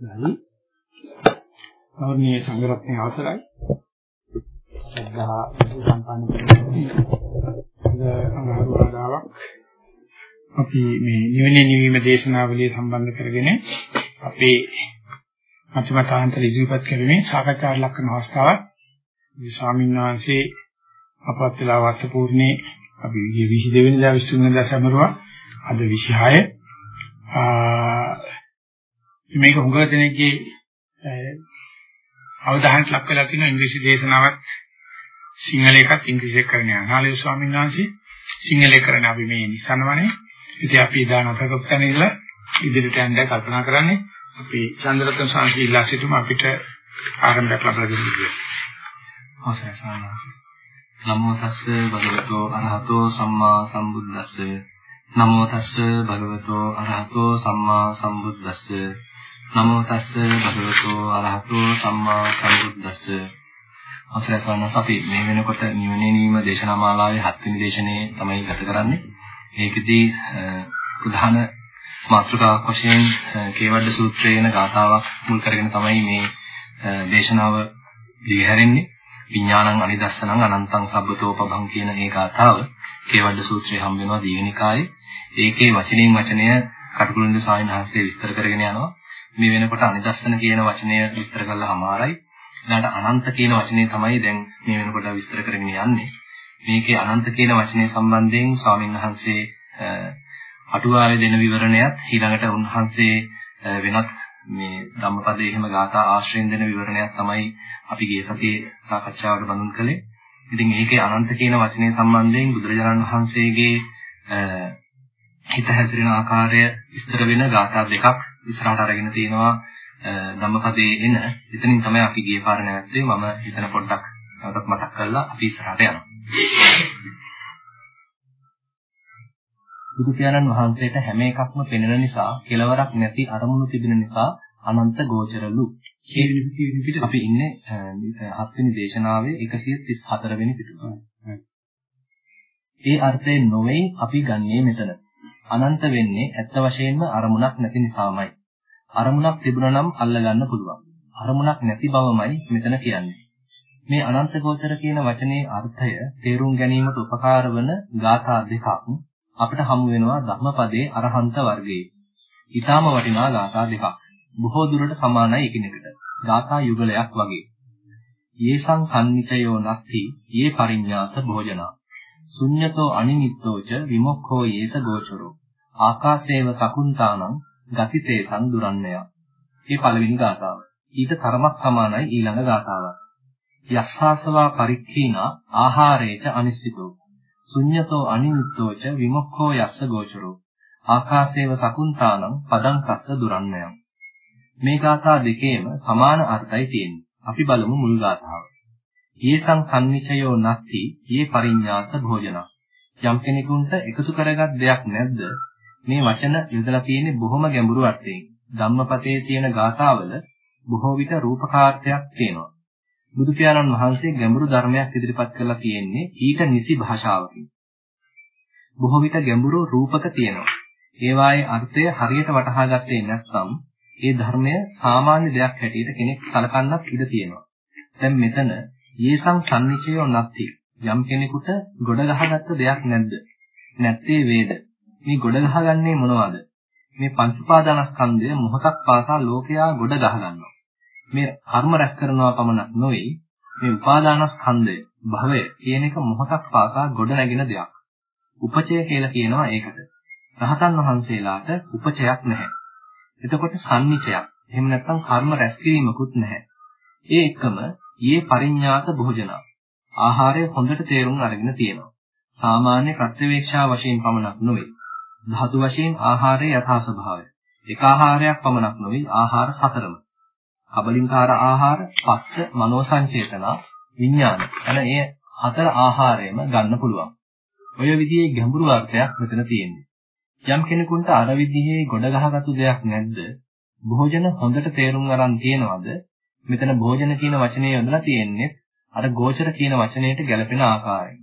හරි. අවර්ණීය සංගරත්නයේ අවසරයි. සද්ධා සම්පන්න අනුරාධාවක් අපි මේ නිවනේ නිවීම දේශනාවලිය සම්බන්ධ කරගෙන අපේ අතිමතාන්තර ඉදිරිපත් කරමින් සාකච්ඡා ලක් කරන අවස්ථාවක්. මේ ස්වාමීන් වහන්සේ අපවත් වෙලා වර්ෂ පූර්ණේ අපි 22 වෙනිදා 23 වෙනිදා සමරුවා අද 26 මේක හුඟ දෙනෙක්ගේ අවධානයට ලක් වෙලා තියෙන ඉංග්‍රීසි දේශනාවක් සිංහල එකත් ඉංග්‍රීසි එක කරන යනාලේ ස්වාමීන් වහන්සේ සිංහල එක කරන අපි මේ නිසනවනේ ඉතින් අපි දාන අතකප්තන ඉඳලා ඉදිරියට යන්න කල්පනා කරන්නේ අපි චන්ද්‍රරත්න සාංශී ඉල්ලා සිටුම අපිට ආරම්භයක් ලබා දෙන්න කියලා. අවසරයි සාමාන්‍ය. නමෝ තස්ස භගවතෝ අරහතෝ සම්මා සම්බුද්දස්ස නමෝ තස්ස භගවතෝ අරහතෝ සම්මා සම්බුද්දස්ස නමෝ තස්ස භගවතෝ අරහතෝ සම්මා සම්බුද්දස්ස අවසරයි සවනස් අපි මේ වෙනකොට නිවනේ නීම දේශනා මාලාවේ හත්වෙනි දේශනේ තමයි ගත කරන්නේ. ඒකෙදී ප්‍රධාන මාතෘකාවක් වශයෙන් කේවඩ සූත්‍රයේන ගාථාවක් මුල් කරගෙන තමයි මේ දේශනාව දිගහැරෙන්නේ. විඥානං අනිදස්සනං අනන්තං සබ්බතෝපභං කියන ඒ ගාථාව කේවඩ සූත්‍රයේ හම්බ වෙනවා දීවනිකායේ. ඒකේ වචනෙන් වචනය කටුකුරුන්ද සායන හස්තේ විස්තර කරගෙන යනවා. මේ වෙනකොට අනිදස්සන කියන වචනය විස්තර කළා අමාරයි. ඊළඟට අනන්ත කියන වචනේ තමයි දැන් මේ වෙනකොට විස්තර කරගෙන යන්නේ. මේකේ අනන්ත කියන වචනේ සම්බන්ධයෙන් ස්වාමීන් වහන්සේ අටුවාවේ දෙන විවරණයත් ඊළඟට උන්වහන්සේ වෙනත් මේ ධම්මපදයේ එහෙම ගාථා ආශ්‍රයෙන් දෙන විවරණයක් තමයි අපි ගිය සතියේ සාකච්ඡාවට බඳුන් කළේ. ඉතින් මේකේ අනන්ත කියන වචනේ සම්බන්ධයෙන් බුදුරජාණන් වහන්සේගේ හිත හැසිරෙන ආකාරය විස්තර වෙන ගාථා දෙකක් ඉස්සරහට අරගෙන තියෙනවා ධම්මපදයේ එන. එතනින් තමයි අපි ගිය පාර නැත්තේ මම හිතන පොඩ්ඩක් නැවතත් මතක් කරලා අපි ඉස්සරහට යනවා. බුදු පියාණන් වහන්සේට හැම එකක්ම පෙනෙන නිසා කෙලවරක් නැති අරමුණු තිබෙන නිසා අනන්ත ගෝචරලු. අපි ඉන්නේ හත්වෙනි දේශනාවේ 134 වෙනි පිටුව. ඒ අර්ථයෙන් නොවේ අපි ගන්නේ මෙතන. අනන්ත වෙන්නේ ඇත්ත වශයෙන්ම අරමුණක් නැති නිසාමයි. අරමුණක් තිබුණා නම් අල්ලගන්න පුළුවන්. අරමුණක් නැති බවමයි මෙතන කියන්නේ. මේ අනන්ත ගෝචර කියන වචනේ අර්ථය තේරුම් ගැනීමට උපකාර වන ගාථා දෙකක් අපිට හමු වෙනවා ධම්මපදයේ අරහන්ත වර්ගයේ. ඊටාම වටිනා ගාථා දෙකක්. බොහෝ දුරට සමානයි එකිනෙකට. ගාථා යුගලයක් වගේ. යේසං සම්නිචයෝ නත්ති යේ පරිඤ්ඤාත භෝජනා. ශුඤ්ඤතෝ අනිමිත්තෝච විමුක්ඛෝ යේස ගෝචරෝ. ආකාශේව සකුන්තානං ගතිතේසං දුරන්නය. මේ පළවෙනි ගාථාව. ඊට තරමක් සමානයි ඊළඟ ගාථාවත්. යස්සාසවා පරික්ඛීනා ආහාරේච අනිශ්චිතෝ ශුඤ්ඤතෝ අනිමිත්තෝච විමුක්ඛෝ යස්ස ගෝචරෝ ආකාශේව සකුන්තානං පදං කස්ස දුරන්නයම් මේ ගාථා දෙකේම සමාන අර්ථයි තියෙන්නේ අපි බලමු මුල් ගාථාව යේසං සම්නිචයෝ නත්ති යේ පරිඤ්ඤාත භෝජන යම් කෙනෙකුට එකතු කරගත් දෙයක් නැද්ද මේ වචන යොදලා තියෙන්නේ බොහොම ගැඹුරු අර්ථයෙන් ධම්මපතේ තියෙන ගාථාවල බොහෝ විට රූපකාර්ථයක් තියෙනවා බුදු පියාණන් වහන්සේ ගැඹුරු ධර්මයක් ඉදිරිපත් කරලා තියෙන්නේ ඊට නිසි භාෂාවකින්. බොහෝ විට ගැඹුරු රූපක තියෙනවා. ඒවායේ අර්ථය හරියට වටහා ගත්තේ නැත්නම් ඒ ධර්මය සාමාන්‍ය දෙයක් හැටියට කෙනෙක් සලකන්නත් ඉඩ තියෙනවා. දැන් මෙතන යේසං සම්නිචයෝ නැති යම් කෙනෙකුට ගොඩ ගහගත්ත දෙයක් නැද්ද? නැත්තේ වේද? මේ ගොඩ ගහගන්නේ මොනවද? මේ පංච උපාදානස්කන්ධය මොහොතක් පාසා ලෝකයා ගොඩ ගහගන්නවා. මේ කර්ම රැස් කරනවා පමණක් නොවේ මේ උපාදානස්කන්ධය භවය කියන එක මොහොතක් පාසා ගොඩ නැගෙන දෙයක්. උපචය කියලා කියනවා ඒකට. රහතන් වහන්සේලාට උපචයක් නැහැ. එතකොට සම්නිචයක්. එහෙම නැත්නම් කර්ම රැස් කිරීමකුත් නැහැ. ඒ එකම ඊයේ පරිඤ්ඤාත භෝජන. ආහාරය හොඳට තේරුම් අරගෙන තියෙනවා. සාමාන්‍ය ප්‍රත්‍යවේක්ෂා වශයෙන් පමණක් නොවේ. ධාතු වශයෙන් ආහාරයේ යථා ස්වභාවය. එක ආහාරයක් පමණක් නොවේ ආහාර සතරම. කබලින්කාර ආහාර, පස්ස, මනෝ සංචේතන, විඥාන. එන ඒ හතර ආහාරයෙන්ම ගන්න පුළුවන්. ඔය විදිහේ ගැඹුරු අර්ථයක් මෙතන තියෙන්නේ. යම් කෙනෙකුට අර විදිහේ ගොඩ ගහගත්තු දෙයක් නැද්ද? භෝජන හොඳට තේරුම් අරන් තියනවද? මෙතන භෝජන කියන වචනේ යොදලා තියෙන්නේ අර ගෝචර කියන වචනයට ගැලපෙන ආකාරයෙන්.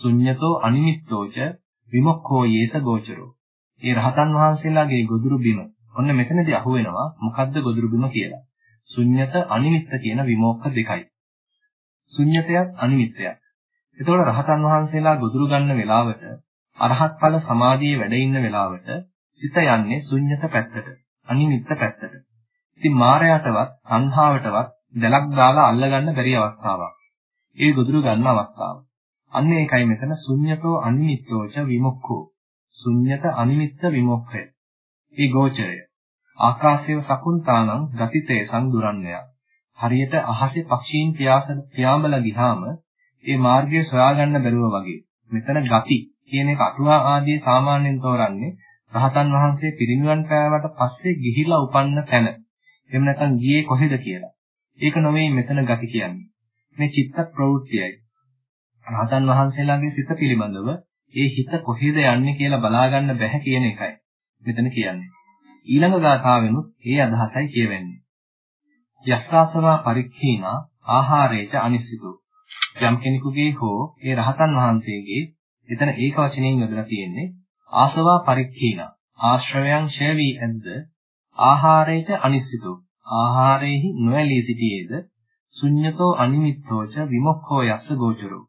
ශුඤ්ඤතෝ අනිමිත්තෝච විමුක්ඛෝ යේස ගෝචරෝ. ඒ රහතන් වහන්සේලාගේ ගොදුරු බිම ඔන්න මෙතනදී අහුවෙනවා මොකද්ද ගොදුරු බිම කියලා. ශුන්්‍යත අනිමිත්ත කියන විමෝක්ඛ දෙකයි. ශුන්්‍යතයත් අනිමිත්තයත්. එතකොට රහතන් වහන්සේලා ගොදුරු ගන්න වෙලාවට අරහත් ඵල සමාධියේ වැඩ ඉන්න වෙලාවට සිත යන්නේ ශුන්්‍යත පැත්තට, අනිමිත්ත පැත්තට. ඉතින් මායයටවත්, සංහාවටවත් දැලක් දාලා අල්ලගන්න බැරි අවස්ථාවක්. ඒ ගොදුරු ගන්න අවස්ථාව. අන්න ඒකයි මෙතන ශුන්්‍යතෝ අනිමිත්තෝච විමුක්ඛෝ. ශුන්්‍යත අනිමිත්ත විමුක්ඛය. ඒ ගෝචරය. ආකාශයේ සකුන්තානං ගතිතේ සංදුරන්නය. හරියට අහසේ පක්ෂීන් පියාසන පියාඹලා ගියාම ඒ මාර්ගය සොයාගන්න බැරුව වගේ. මෙතන ගති කියන එක අටුවා ආදී සාමාන්‍යයෙන් තෝරන්නේ රහතන් වහන්සේ පිරිනිවන් පෑවට පස්සේ ගිහිලා උපන්න තැන. එහෙම නැත්නම් ගියේ කොහෙද කියලා. ඒක නොවේ මෙතන ගති කියන්නේ. මේ චිත්ත ප්‍රවෘත්තියයි. රහතන් වහන්සේලාගේ සිත පිළිබඳව ඒ හිත කොහෙද යන්නේ කියලා බලා ගන්න බැහැ කියන එකයි මෙතන කියන්නේ. ඊළඟ ගාථාවෙනුත් ඒ අදහසයි කියවෙන්නේ. යස්සාසවා පරික්ඛීනා ආහාරේච අනිශ්චිතෝ. යම් කෙනෙකුගේ හෝ ඒ රහතන් වහන්සේගේ එතන ඒක වචනයෙන් යොදලා තියෙන්නේ ආසවා පරික්ඛීනා ආශ්‍රවයන් ඡය වී ඇද්ද ආහාරේච අනිශ්චිතෝ ආහාරේහි නොඇලී සිටියේද ශුඤ්ඤතෝ අනිමිත්තෝච විමුක්ඛෝ යස්ස ගෝචරෝ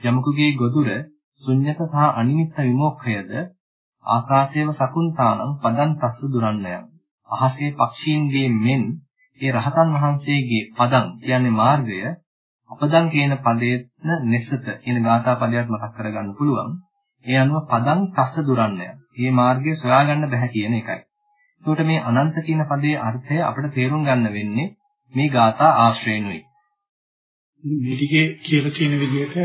යමකුගේ ගොදුර ශුඤ්ඤත සහ අනිමිත්ත විමුක්ඛයද ආකාශයේව සකුන්තානම් පදන් තස්ස දුරන්නය අහසේ පක්ෂීන්ගේ මෙන් ඒ රහතන් වහන්සේගේ පදන් කියන්නේ මාර්ගය අපදන් කියන පදයෙන් නෙසත කියන ගාථා පදයක් මතක් කරගන්න පුළුවන්. ඒ අනුව පදන් තස්ස දුරන්නය. මේ මාර්ගය සොයාගන්න බෑ කියන එකයි. එතකොට මේ අනන්ත කියන පදයේ අර්ථය අපිට තේරුම් ගන්න වෙන්නේ මේ ගාථා ආශ්‍රේණුයි. මේ ටිකේ කියලා තියෙන විදිහට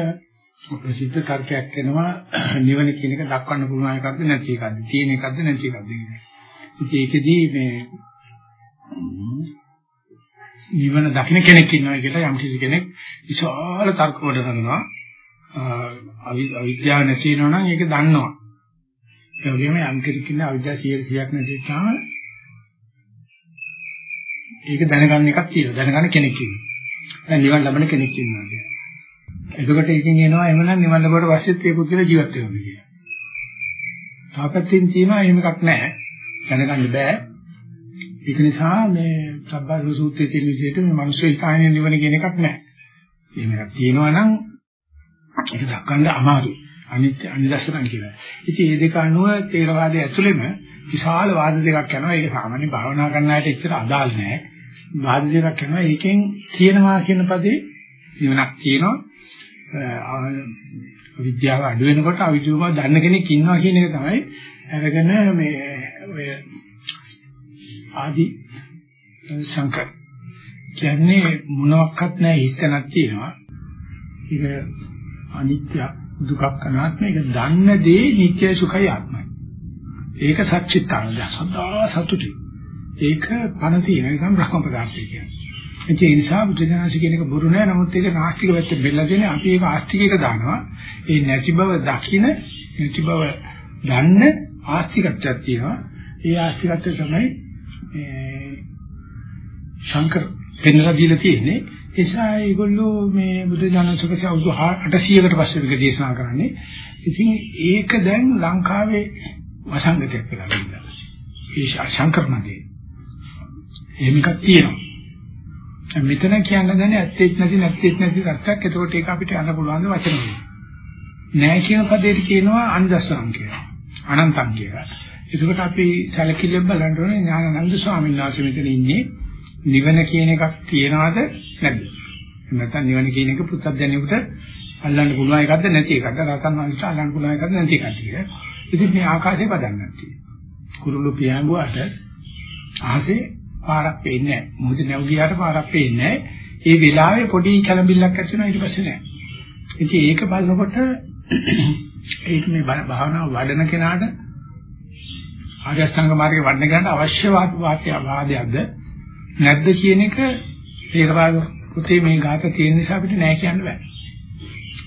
ප්‍රසිද්ධ තර්කයක් වෙනවා නිවන කියන එක දක්වන්න පුළුවන් එකක්ද නැති එකක්ද තියෙන එකක්ද නැති එකක්ද කියන එක. ඉතින් ඒකෙදී මේ නිවන දකින්න කෙනෙක් ඉන්නවා කියලා යම් කිසි කෙනෙක් විශාල තර්ක වල කරනවා. අවිද්‍යාව නැති වෙනවා නම් ඒක දන්නවා. ඒ වගේම යම් කෙනෙක් ඉන්න අවිද්‍යාව 100ක් නැතිවම ඒක දැනගන්න එකක් තියෙනවා. දැනගන්න කෙනෙක් ඉන්නවා. දැන් නිවන් ලබන කෙනෙක් ඉන්නවා කියන්නේ. එතකොට ඉතින් එනවා එමනම් නිවන් ලැබුවට පස්සෙත් ඒ පුද්ගල ජීවත් වෙනවා කියන්නේ. තාපත්‍යෙන් තියෙනවා එහෙම එකක් නැහැ. දැනගන්න බෑ. ඒක නිසා මේ සබ්බාසව සූත්‍රයේ තියෙන විදිහට මේ මිනිස්සු හිතාගෙන නිවන කියන එකක් නැහැ. එහෙම එකක් තියෙනවා නම් ඒක දක්වන්න අමාරුයි. අනිත්‍ය අනිදස්සනන් කියලා. ඉතින් මේ දෙක අනුව තේරවාදයේ ඇතුළෙම විශාල වාද දෙකක් යනවා. ඒක සාමාන්‍ය භාවනා කරන අයට එච්චර අදාළ නැහැ. වාද දෙකක් යනවා. ඒකෙන් කියනවා කියන පදේ නිවනක් කියනවා. විද්‍යාව අඩු වෙනකොට අවිද්‍යාව දන්න කෙනෙක් ඉන්නවා කියන එක තමයි අරගෙන මේ ඔය ආදි සංකල්ප කියන්නේ මොනවත් නැහැ හිතනක් තියෙනවා. ඒක අනිත්‍ය දුකක් අනාත්ම ඒක දන්න දේ නිත්‍ය සුඛයි ආත්මයි. ඒක සත්‍චිත්තානද සදා සතුටි. ඒක පණ තියෙන නිකන් බ්‍රහ්ම පදාර්ථය කියන්නේ. ඒ නිසා බුදුසසුන කියන එක බොරු නෑ නමුත් ඒක නාස්තික පැත්තෙන් බෙල්ලා තියෙන අපි ඒක ආස්තිකයක දානවා. ඒ නැති බව දකින නැති බව දන්න ආස්තිකත්වයක් තියෙනවා. ඒ ආස්තිකත්වය තමයි ශංකර පෙන්ලා දීලා තියෙන්නේ. නිසා ඒගොල්ලෝ මේ බුදු දනසකස අවුරුදු 800කට පස්සේ මේක දේශනා කරන්නේ. ඉතින් ඒක දැන් ලංකාවේ වසංගතයක් වෙලා ඉන්නවා. ඒ සංකල්පනදී. එහෙමකක් තියෙනවා. මෙතන කියන්න දැන ඇත්තෙත් නැති නැත්තෙත් නැති සත්‍යක්. ඒකෝට ඒක අපිට අන්න පුළුවන් වචන වලින්. නෑ කියන පදයට කියනවා අන්දස්සම් කියලා. අනන්තම් කියලා. ඒකට අපි සැලකිල්ලෙන් බලන්න ඕනේ ඥානানন্দ ස්වාමීන් වහන්සේ මෙතන ඉන්නේ. නිවන කියන එකක් තියනවාද නැද්ද? නැත්නම් නිවන කියන එක පුත්තජනෙකුට අල්ලන්න පුළුවන් එකක්ද නැති එකක්ද? රහතන් වහන්සේට අල්ලන්න පුළුවන් එකක්ද නැති එකක්ද කියලා. ඉතින් මේ ආකාශය පදන්නක් තියෙනවා. කුරුළු පියාඹුවාට ආසේ පාරක් පේන්නේ නැහැ. මොකද නැව් ගියාට පාරක් පේන්නේ නැහැ. ඒ වෙලාවේ පොඩි කලබිල්ලක් ඇති වෙනවා ඊට පස්සේ නැහැ. ඉතින් ඒක බලනකොට ඒක මේ භාවනාව වඩන කෙනාට ආර්ය අෂ්ටාංග මාර්ගේ වඩන කෙනාට අවශ්‍ය වාදයක්ද නැද්ද කියන එක තේරවාද පුතේ මේ ગાත තියෙන නිසා අපිට නෑ කියන්න බෑ.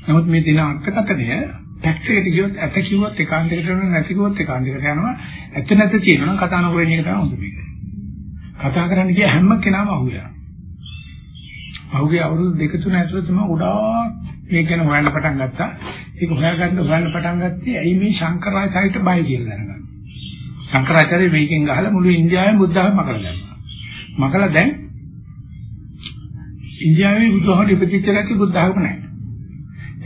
නමුත් මේ දින අර්ථකථනය ටැක්ස් එකට ගියොත් ඇත කිව්වොත් ඒකාන්තයකට යනවා නැති කිව්වොත් ඒකාන්තයකට යනවා. ඇත්ත නැත කියනවා නම් කතා නොකරන එක තමයි හොඳ මේක. කතා කරන්න ගිය හැම කෙනාම අහුවෙලා. පහුගිය අවුරුදු දෙක තුන ඇතුළත මම ගොඩාක් මේක ගැන හොයන්න පටන් ගත්තා. ඒක හොයාගන්න හොයන්න පටන් ගත්තේ ඇයි මේ ශංකරාය සාහිත්‍ය බය කියලා දැනගන්න. ශංකරාචාර්ය මේකෙන් ගහලා මුළු ඉන්දියාවෙම බුද්ධ ධර්ම මකලා දැම්මා. මකලා දැන් ඉන්දියාවේ බුදුහාම ඉපදිච්ච රටේ බුද්ධ ධර්ම නැහැ.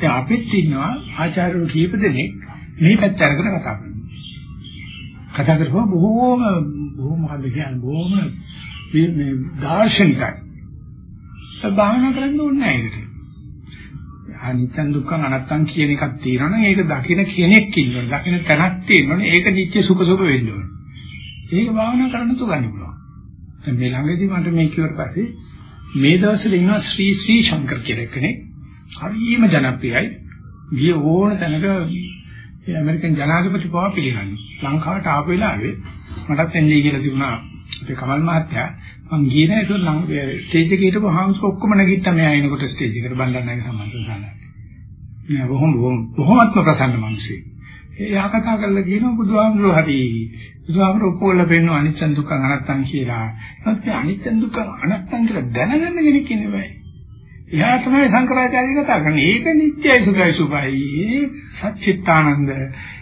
දැන් අපිත් ඉන්නවා ආචාර්යවරු කීප දෙනෙක් මේ පැත්ත අරගෙන කතා කරනවා. කතා කරපුවා බොහෝම බොහෝම හද කියන්නේ බොහෝම මේ දාර්ශනිකයි. ඒ භාවනා කරන්න ඕනේ නැහැ ඒකට. අනිත්‍ය දුක්ඛ අනත්තං කියන එකක් තියෙනවනම් ඒක දකින කෙනෙක් ඉන්නවනේ. දකින තැනක් තියෙනවනේ. ඒක නිත්‍ය සුඛ සුභ වෙන්න ඕනේ. ඒක භාවනා කරන්න තු ගන්න පුළුවන්. දැන් මේ ළඟදී මට මේ කිව්වට පස්සේ මේ දවස්වල ඉන්නවා ශ්‍රී ශ්‍රී ශංකර් කියලා කෙනෙක්. හරිම ජනප්‍රියයි. ගිය ඕන තැනක ඇමරිකන් ජනාධිපති පවා පිළිගන්නේ. ලංකාවට ආපු වෙලාවේ මටත් එන්නේ කියලා තිබුණා. අපේ කමල් මහත්තයා මං ගියේ නෑ ඒක නම් ස්ටේජ් එකේ හිටපු හාමුදුර ඔක්කොම නැගිට්ටා මෙයා එනකොට ස්ටේජ් එකට බණ්ඩාරනායක සම්මාසසාලයි. නෑ බොහොම බොහොමත්ම ප්‍රසන්න මිනිස්සෙක්. එයා කතා කරලා කියනවා බුදුහාමුදුරුවෝ හරි. බුදුහාමුදුරුවෝ ඔක්කොල්ල පෙන්නන අනිත්‍ය දුක්ඛ අනත්තං කියලා. ඒත් මේ අනිත්‍ය දුක්ඛ අනත්තං කියලා දැනගන්න කෙනෙක් ඉන්නේ බෑ. එයා තමයි සංකරාචාර්ය කතා කරන්නේ. ඒක නිට්ටයයි සුඛයි සුභයි. ඒක සච්චිත්තානන්ද.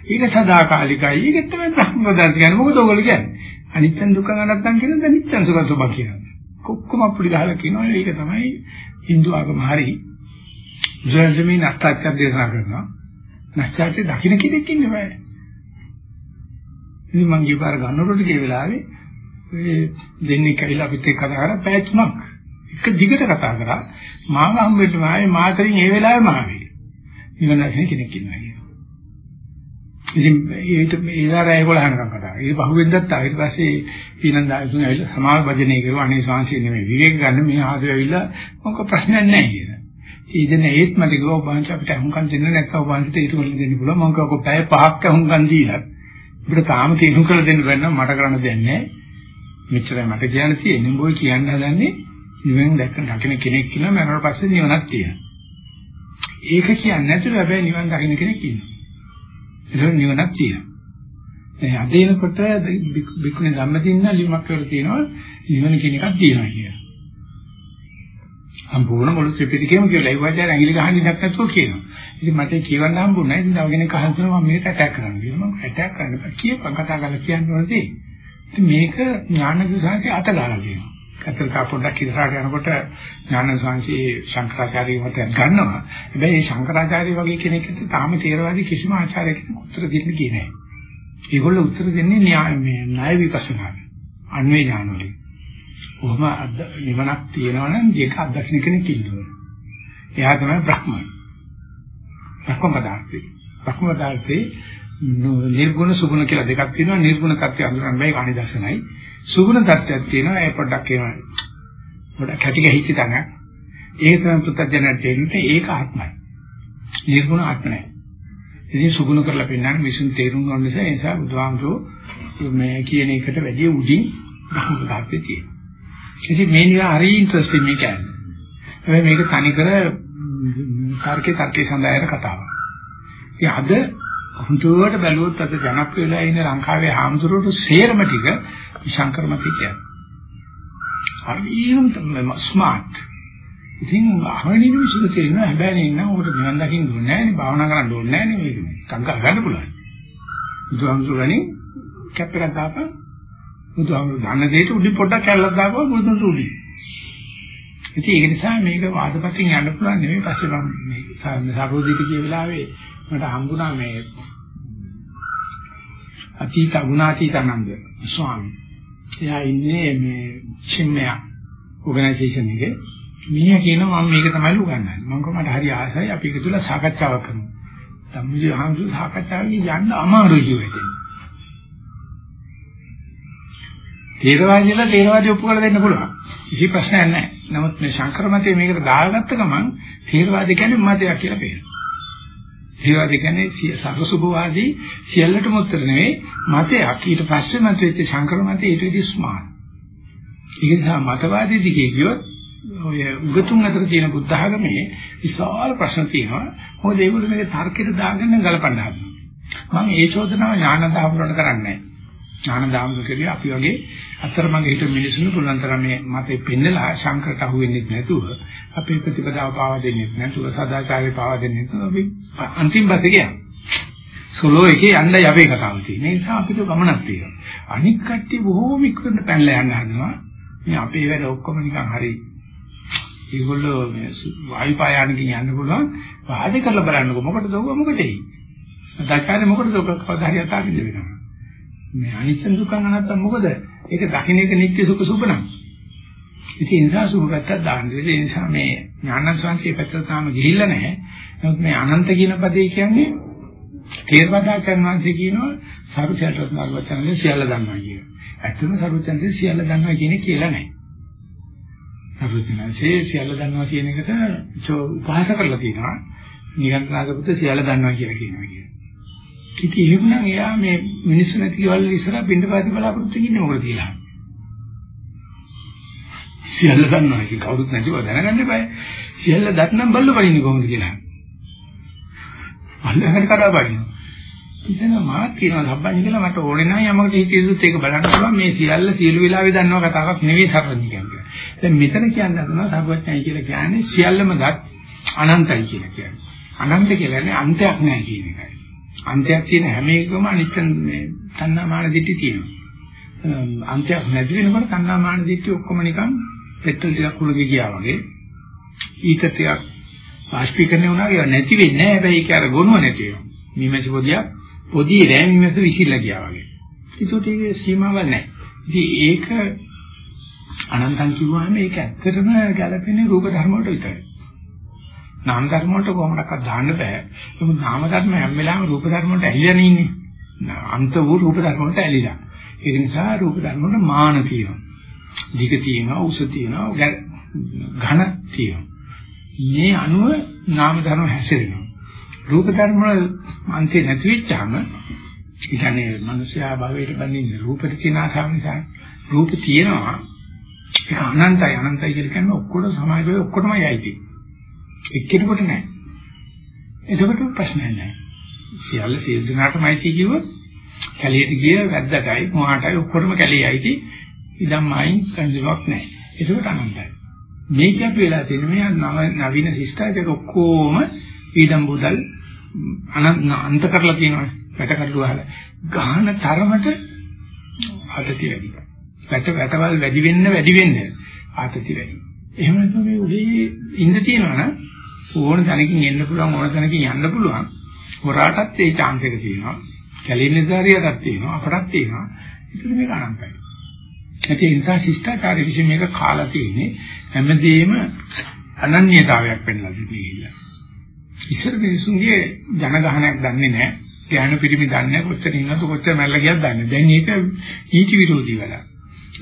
ඒක සදාකාලිකයි. ඒක තමයි බ්‍රහ්මදාස කියන්නේ. මොකද ඔයගොල්ලෝ කියන්නේ? අනිත්‍ය දුක්ඛ අනත්තං කියන ද නිට්ටය සුඛ සුභ කියනවා. කොක්කම අපුඩි ගහලා කියනවා ඒක තමයි Hindu ආගම හරි. ජර්ජමී නැස්තාච්ච දේශනා කරනවා. නැස්තාච්ච දකින්න කෙනෙක් ඉන්නේ බෑ. ඉතින් මං ගිය පාර ගන්නකොට ගිය වෙලාවේ ඒ දෙන්නේ කැවිලා අපිත් එක්ක කතා කරා පැය තුනක්. එක දිගට කතා කරා. මාව හම්බෙන්න ආවේ මාතරින් ඒ වෙලාවෙම ආවේ. නිවන දැකෙන කෙනෙක් ඉන්නවා කියනවා. ඉතින් ඒකට ඒලාර ඒගොල්ලෝ හනකම් කතා. ඒ පහුවෙන්දත් ආ ඊට පස්සේ ඊනන්දායතුන් ඇවිල්ලා සමාල් භජනය කරුවා. අනේ ශාන්සිය නෙමෙයි විවේක ගන්න මේ ආසය ඇවිල්ලා මොකක් ප්‍රශ්නයක් නැහැ කියලා. ඉතින් ඒත් මට ගිහුවා වංශ අපිට අහුම්කම් දෙන්න නැත්නම් වංශයට ඊට වලින් දෙන්න පුළුවන්. මම කිව්වා පැය පහක් අහුම්කම් දීලා. අපිට තාම තීරු කළ දෙන්න බැන්න මට කරන්න දෙන්නේ නැහැ. මෙච්චරයි මට කියන්න තියෙන්නේ. උඹ කියන්න හදන්නේ නිවෙන් දැක්ක දකින්න කෙනෙක් කියලා මරණ පස්සේ නිවනක් තියෙනවා. ඒක කියන්නේ නැතුව හැබැයි නිවන් දකින්න කෙනෙක් ඉන්නවා. ඒක නිවනක් තියෙනවා. දැන් අද එනකොට බිකුනේ ධම්මදින්න ලියුමක් කරලා තියෙනවා නිවන කියන එකක් තියෙනවා කියලා. සම්පූර්ණ මුළු ත්‍රිපිටකයම කියලා ඒ වගේ ඇඟිලි ගහන්න ඉඩක් නැතුව කියනවා. ඉතින් මට කියවන්න හම්බුනේ නැහැ. ඉතින් තව කෙනෙක් අහන්න මම මේකට ඇටැක් කරන්න කියලා. මම ඇටැක් කරන්න බෑ කියපන් කතා කරලා කියන්න ඕනේ. ඉතින් මේක ඥානදිසාවේ අත ගාලා තියෙනවා. අතට පොඩ්ඩක් ඉස්සරහට යනකොට ඥාන සංසී ශංකරාචාර්ය මතයක් ගන්නවා. හැබැයි මේ ශංකරාචාර්ය වගේ කෙනෙක්ට තාම තේරවාදී කිසිම ආචාර්යයෙක් උත්තර දෙන්න ගියේ නැහැ. ඒගොල්ලෝ උත්තර දෙන්නේ න්‍යාය මේ ණය විපස්සනා. අන්වේ ඥාන වලින්. කොහොම නිවනක් තියෙනවනම් ඒක අත්දකින්න කෙනෙක් ඉන්නවා. එයා තමයි බ්‍රහ්මයි. බ්‍රහ්ම පදාර්ථය. බ්‍රහ්ම පදාර්ථේ නිර්ගුණ සුගුණ කියලා දෙකක් තියෙනවා. නිර්ගුණ තත්ත්වය අඳුරන්න බෑ ඒක අනිදර්ශනයි. සුගුණ තත්ත්වයක් තියෙනවා. ඒ පොඩ්ඩක් එනවා. පොඩ්ඩක් කැටි ගහිච්ච තැනක්. ඒක තමයි පුත්තජනට තේරෙන්නේ ඒක ආත්මයි. නිර්ගුණ ආත්ම නැහැ. ඉතින් සුගුණ කරලා පෙන්නන්න මිසුන් තේරුම් ගන්න නිසා ඒ නිසා බුදුහාමුදුරෝ මේ කියන එකට වැඩි උඩින් බ්‍රහ්ම පදාර්ථය තියෙනවා. ඉතින් මේ නිකන් හරි ඉන්ට්‍රස්ටිං මේ කියන්නේ. හැබැයි මේක තනිකර තර්කේ තර්කේ සඳහායන කතාවක්. ඉතින් අද හුදුවට බැලුවොත් අද ජනප්‍රිය වෙලා ඉන්න ලංකාවේ හාමුදුරුවෝ සේරම ටික ශංකරමති කියන්නේ. හරියම ස්මාර්ට්. ඉතින් අහවෙනි විශ්ව තියෙනවා හැබැයි නේන උකට නිවන් දකින්න ඕනේ නැහැ නේ භාවනා කරන්න ඕනේ නැහැ නේ මේක. කංකා ගන්න පුළුවන්. බුදුහාමුදුරනේ කැප් එකක් දාපන් බුදුහාමුදුරු දන්න දෙයට උඩින් පොඩ්ඩක් කැල්ලක් දාපුවා බුදුන් උඩින්. ඉතින් ඒක නිසා මේක වාදපතින් යන්න පුළුවන් නෙමෙයි පස්සේ මම මේ සාරෝධිත කිය වෙලාවේ මට හම්බුණා මේ අතීත ගුණාතීතනන්ද ස්වාමී. එයා ඉන්නේ මේ චිම්මය ඕගනයිසේෂන් එකේ. මිනිහා කියනවා මම මේක තමයි උගන්වන්නේ. මම කොහොමද මට හරි ආසයි අපි ඒක තුල සාකච්ඡාවක් කරමු. ධම්මජී හාමුදුරු සාකච්ඡාවේ යන්න අමාරුයි කියුවා. තේරවාදීලා තේරවාදී ඔප්පු කරලා දෙන්න පුළුවන්. කිසි ප්‍රශ්නයක් නැහැ. නමුත් මේ ශංකර මතය මේකට දාගත්ත ගමන් තේරවාද කියන්නේ මතයක් කියලා පේනවා. තේරවාද කියන්නේ සර්වසුභවාදී සියල්ලටම උත්තර නෙවෙයි මතයක්. ඊට පස්සේ මත වෙච්ච ශංකර මතය ඊට වඩා ස්මාර්ට්. ඒක නිසා මතවාදී දිගේ ගියොත් ඔය උගතුන් අතර තියෙන බුද්ධ ආගමේ විශාල ප්‍රශ්න තියෙනවා. මොකද ඒගොල්ලෝ මේක තර්කයට දාගෙන ගලපන්න හදනවා. මම ඒ චෝදනාව ඥානදාහුරට කරන්නේ නැහැ. ඥානදාමක කියන්නේ අපි වගේ අතරමඟ හිට මිනිසුන් පුළුවන් තරම් මේ මතේ පෙන්නලා ශංකරට අහු වෙන්නේ නැතුව අපේ ප්‍රතිපදාව පාවා දෙන්නේ නැතුව සදාචාරය පාවා දෙන්නේ නැතුව අපි අන්තිම බසේ ගියා. සොලෝ එකේ යන්න යවේ කතාව තියෙන. ඒ නිසා අපිට ගමනක් තියෙනවා. අනික් කට්ටිය බොහෝම ඉක්මනට පැනලා යන්න හදනවා. මේ අපේ වැඩ ඔක්කොම නිකන් හරි ඒගොල්ලෝ මේ වායුපායානකින් යන්න පුළුවන් වාදේ කරලා බලන්නකො මොකටද ඔව මොකටද? දකාරේ මොකටද ඔක කවදා හරි අතාරින්න වෙනවා. මේ අනිච්ච දුක්ඛ අනාත්ම මොකද? ඒක දකින්න එක නිත්‍ය සුඛ සුබනම්. ඉතින් ඒ නිසා සුභ පැත්තක් දාන්න. ඒ නිසා මේ ඥානන් සංකේ පැත්තට තාම ගිහිල්ලා නැහැ. නමුත් මේ අනන්ත කියන පදේ කියන්නේ තේරවදාචන් වහන්සේ කියනවා සරුචයටත් නර්වචනලේ සියල්ල දන්නවා කියන. ඇත්තම සරුචන්සේ සියල්ල දන්නවා කියන්නේ කියලා නැහැ. සරුචනසේ සියල්ල දන්නවා කියන එකට උපහාස කරලා තියෙනවා. නිගන්ඨනාගපුත් සියල්ල දන්නවා කියලා කියනවා කියන. ඉතින් එහෙමනම් එයා මේ මිනිස්සු නැති කවල් ඉස්සර බින්දපාති බලාපොරොත්තු වෙන්නේ මොකද කියලා. සියල්ල දන්නවා ඉතින් කවුරුත් නැතිව දැනගන්න එපා. සියල්ල දත්නම් බල්ල පරින්නේ කොහොමද කියලා. අල්ලගෙන කඩා බඩිනවා. ඉතින් මාත් කියනවා සම්බන්ධ කියලා මට ඕනේ නැහැ යමකට හිතේදුත් ඒක බලන්න පුළුවන් මේ සියල්ල සියලු වෙලාවෙ දන්නවා කතාවක් නෙවෙයි සර්වඥ කියන්නේ. දැන් මෙතන කියන්න හදනවා සර්වඥයි කියලා කියන්නේ සියල්ලම දත් අනන්තයි කියලා කියන්නේ. අනන්ත කියලා කියන්නේ අන්තයක් නැහැ කියන එකයි. අන්තයක් තියෙන හැම එකම අනිච්ච මේ තණ්හාමාන දිටි තියෙනවා. අන්තයක් නැති වෙනකොට තණ්හාමාන දිටි ඔක්කොම නිකන් පෙට්‍රල් ටිකක් කුලගේ ගියා වගේ. ඊකතයක් වාෂ්පීකරණය වුණා කියලා නැති වෙන්නේ නැහැ. හැබැයි ඒක අර ගොනුව නැති වෙනවා. මිමැසි පොදියක් පොදියේ රෑ මිමැසි විසිරලා ගියා වගේ. ඒකට ඒකේ සීමාවක් නැහැ. ඉතින් ඒක අනන්තං කිව්වහම ඒක ඇත්තටම ගැළපෙන්නේ රූප ධර්ම වලට විතරයි. නාම ධර්ම වලට කොහොමඩක්වත් දාන්න බෑ. නමුත් නාම ධර්ම හැම වෙලාවෙම රූප ධර්ම වලට ඇලිලා ඉන්නේ. අන්ත වූ රූප ධර්ම වලට ඇලිලා. ඒ නිසා රූප ධර්ම වල මාන තියෙනවා. දිග තියෙනවා උස තියෙනවා ඝන තියෙනවා. මේ අනුව නාම ධර්ම හැසිරෙනවා. රූප ධර්ම වල අන්තේ නැති වෙච්චාම ඒ කියන්නේ මිනිස්යා භවයට බඳින්න රූපෙට තියෙන ආසාව නිසා රූප තියෙනවා. ඒක අනන්තයි. අනන්තයි කියලා කියන්නේ ඔක්කොම සමාජයේ ඔක්කොටමයි ඇයිති එක්කෙනෙකුට නැහැ එතකොට ප්‍රශ්නයක් නැහැ සියල්ල සියලු දෙනාටමයි කිව්වොත් කැලියට ගිය වැද්දටයි මොහාටයි ඔක්කොටම කැලියයි ඇයිති ඉදම්මයි කන්ජුවක් නැහැ. ඒකට අනන්තයි. මේක අපි වෙලා තියෙන මේ නවීන ශිෂ්ටාචාර ඔක්කොම ඊදම් බුදල් අනන්ත කරලා තියෙනවා. වැටකඩු වහලා. ගාහන තරමට ආතති වැඩි. වැට වැටවල් වැඩි වෙන්න වැඩි වෙන්න ආතති වැඩි. එහෙම නැත්නම් මේ උදේ ඉන්න තියෙනවනම් ඕන තැනකින් එන්න පුළුවන් ඕන තැනකින් යන්න පුළුවන්. හොරාටත් ඒ chance එක තියෙනවා. කැලේ නිදාරියටත් තියෙනවා අපටත් තියෙනවා. ඒක මේක අනන්තයි. ඒ නිසා ශිෂ්ටාචාරය විසින් මේක කාලා තියෙන්නේ හැමදේම අනන්‍යතාවයක් පෙන්ලා දෙන්නේ. ඉස්සර මිනිසුන්ගේ ජනගහනයක් දන්නේ නැහැ. ඥාන පිරිමි දන්නේ නැහැ. කොච්චර ඉන්නවද කොච්චර මැල්ල ගියත් දන්නේ. දැන් ඒක නීති විරෝධී වෙලා.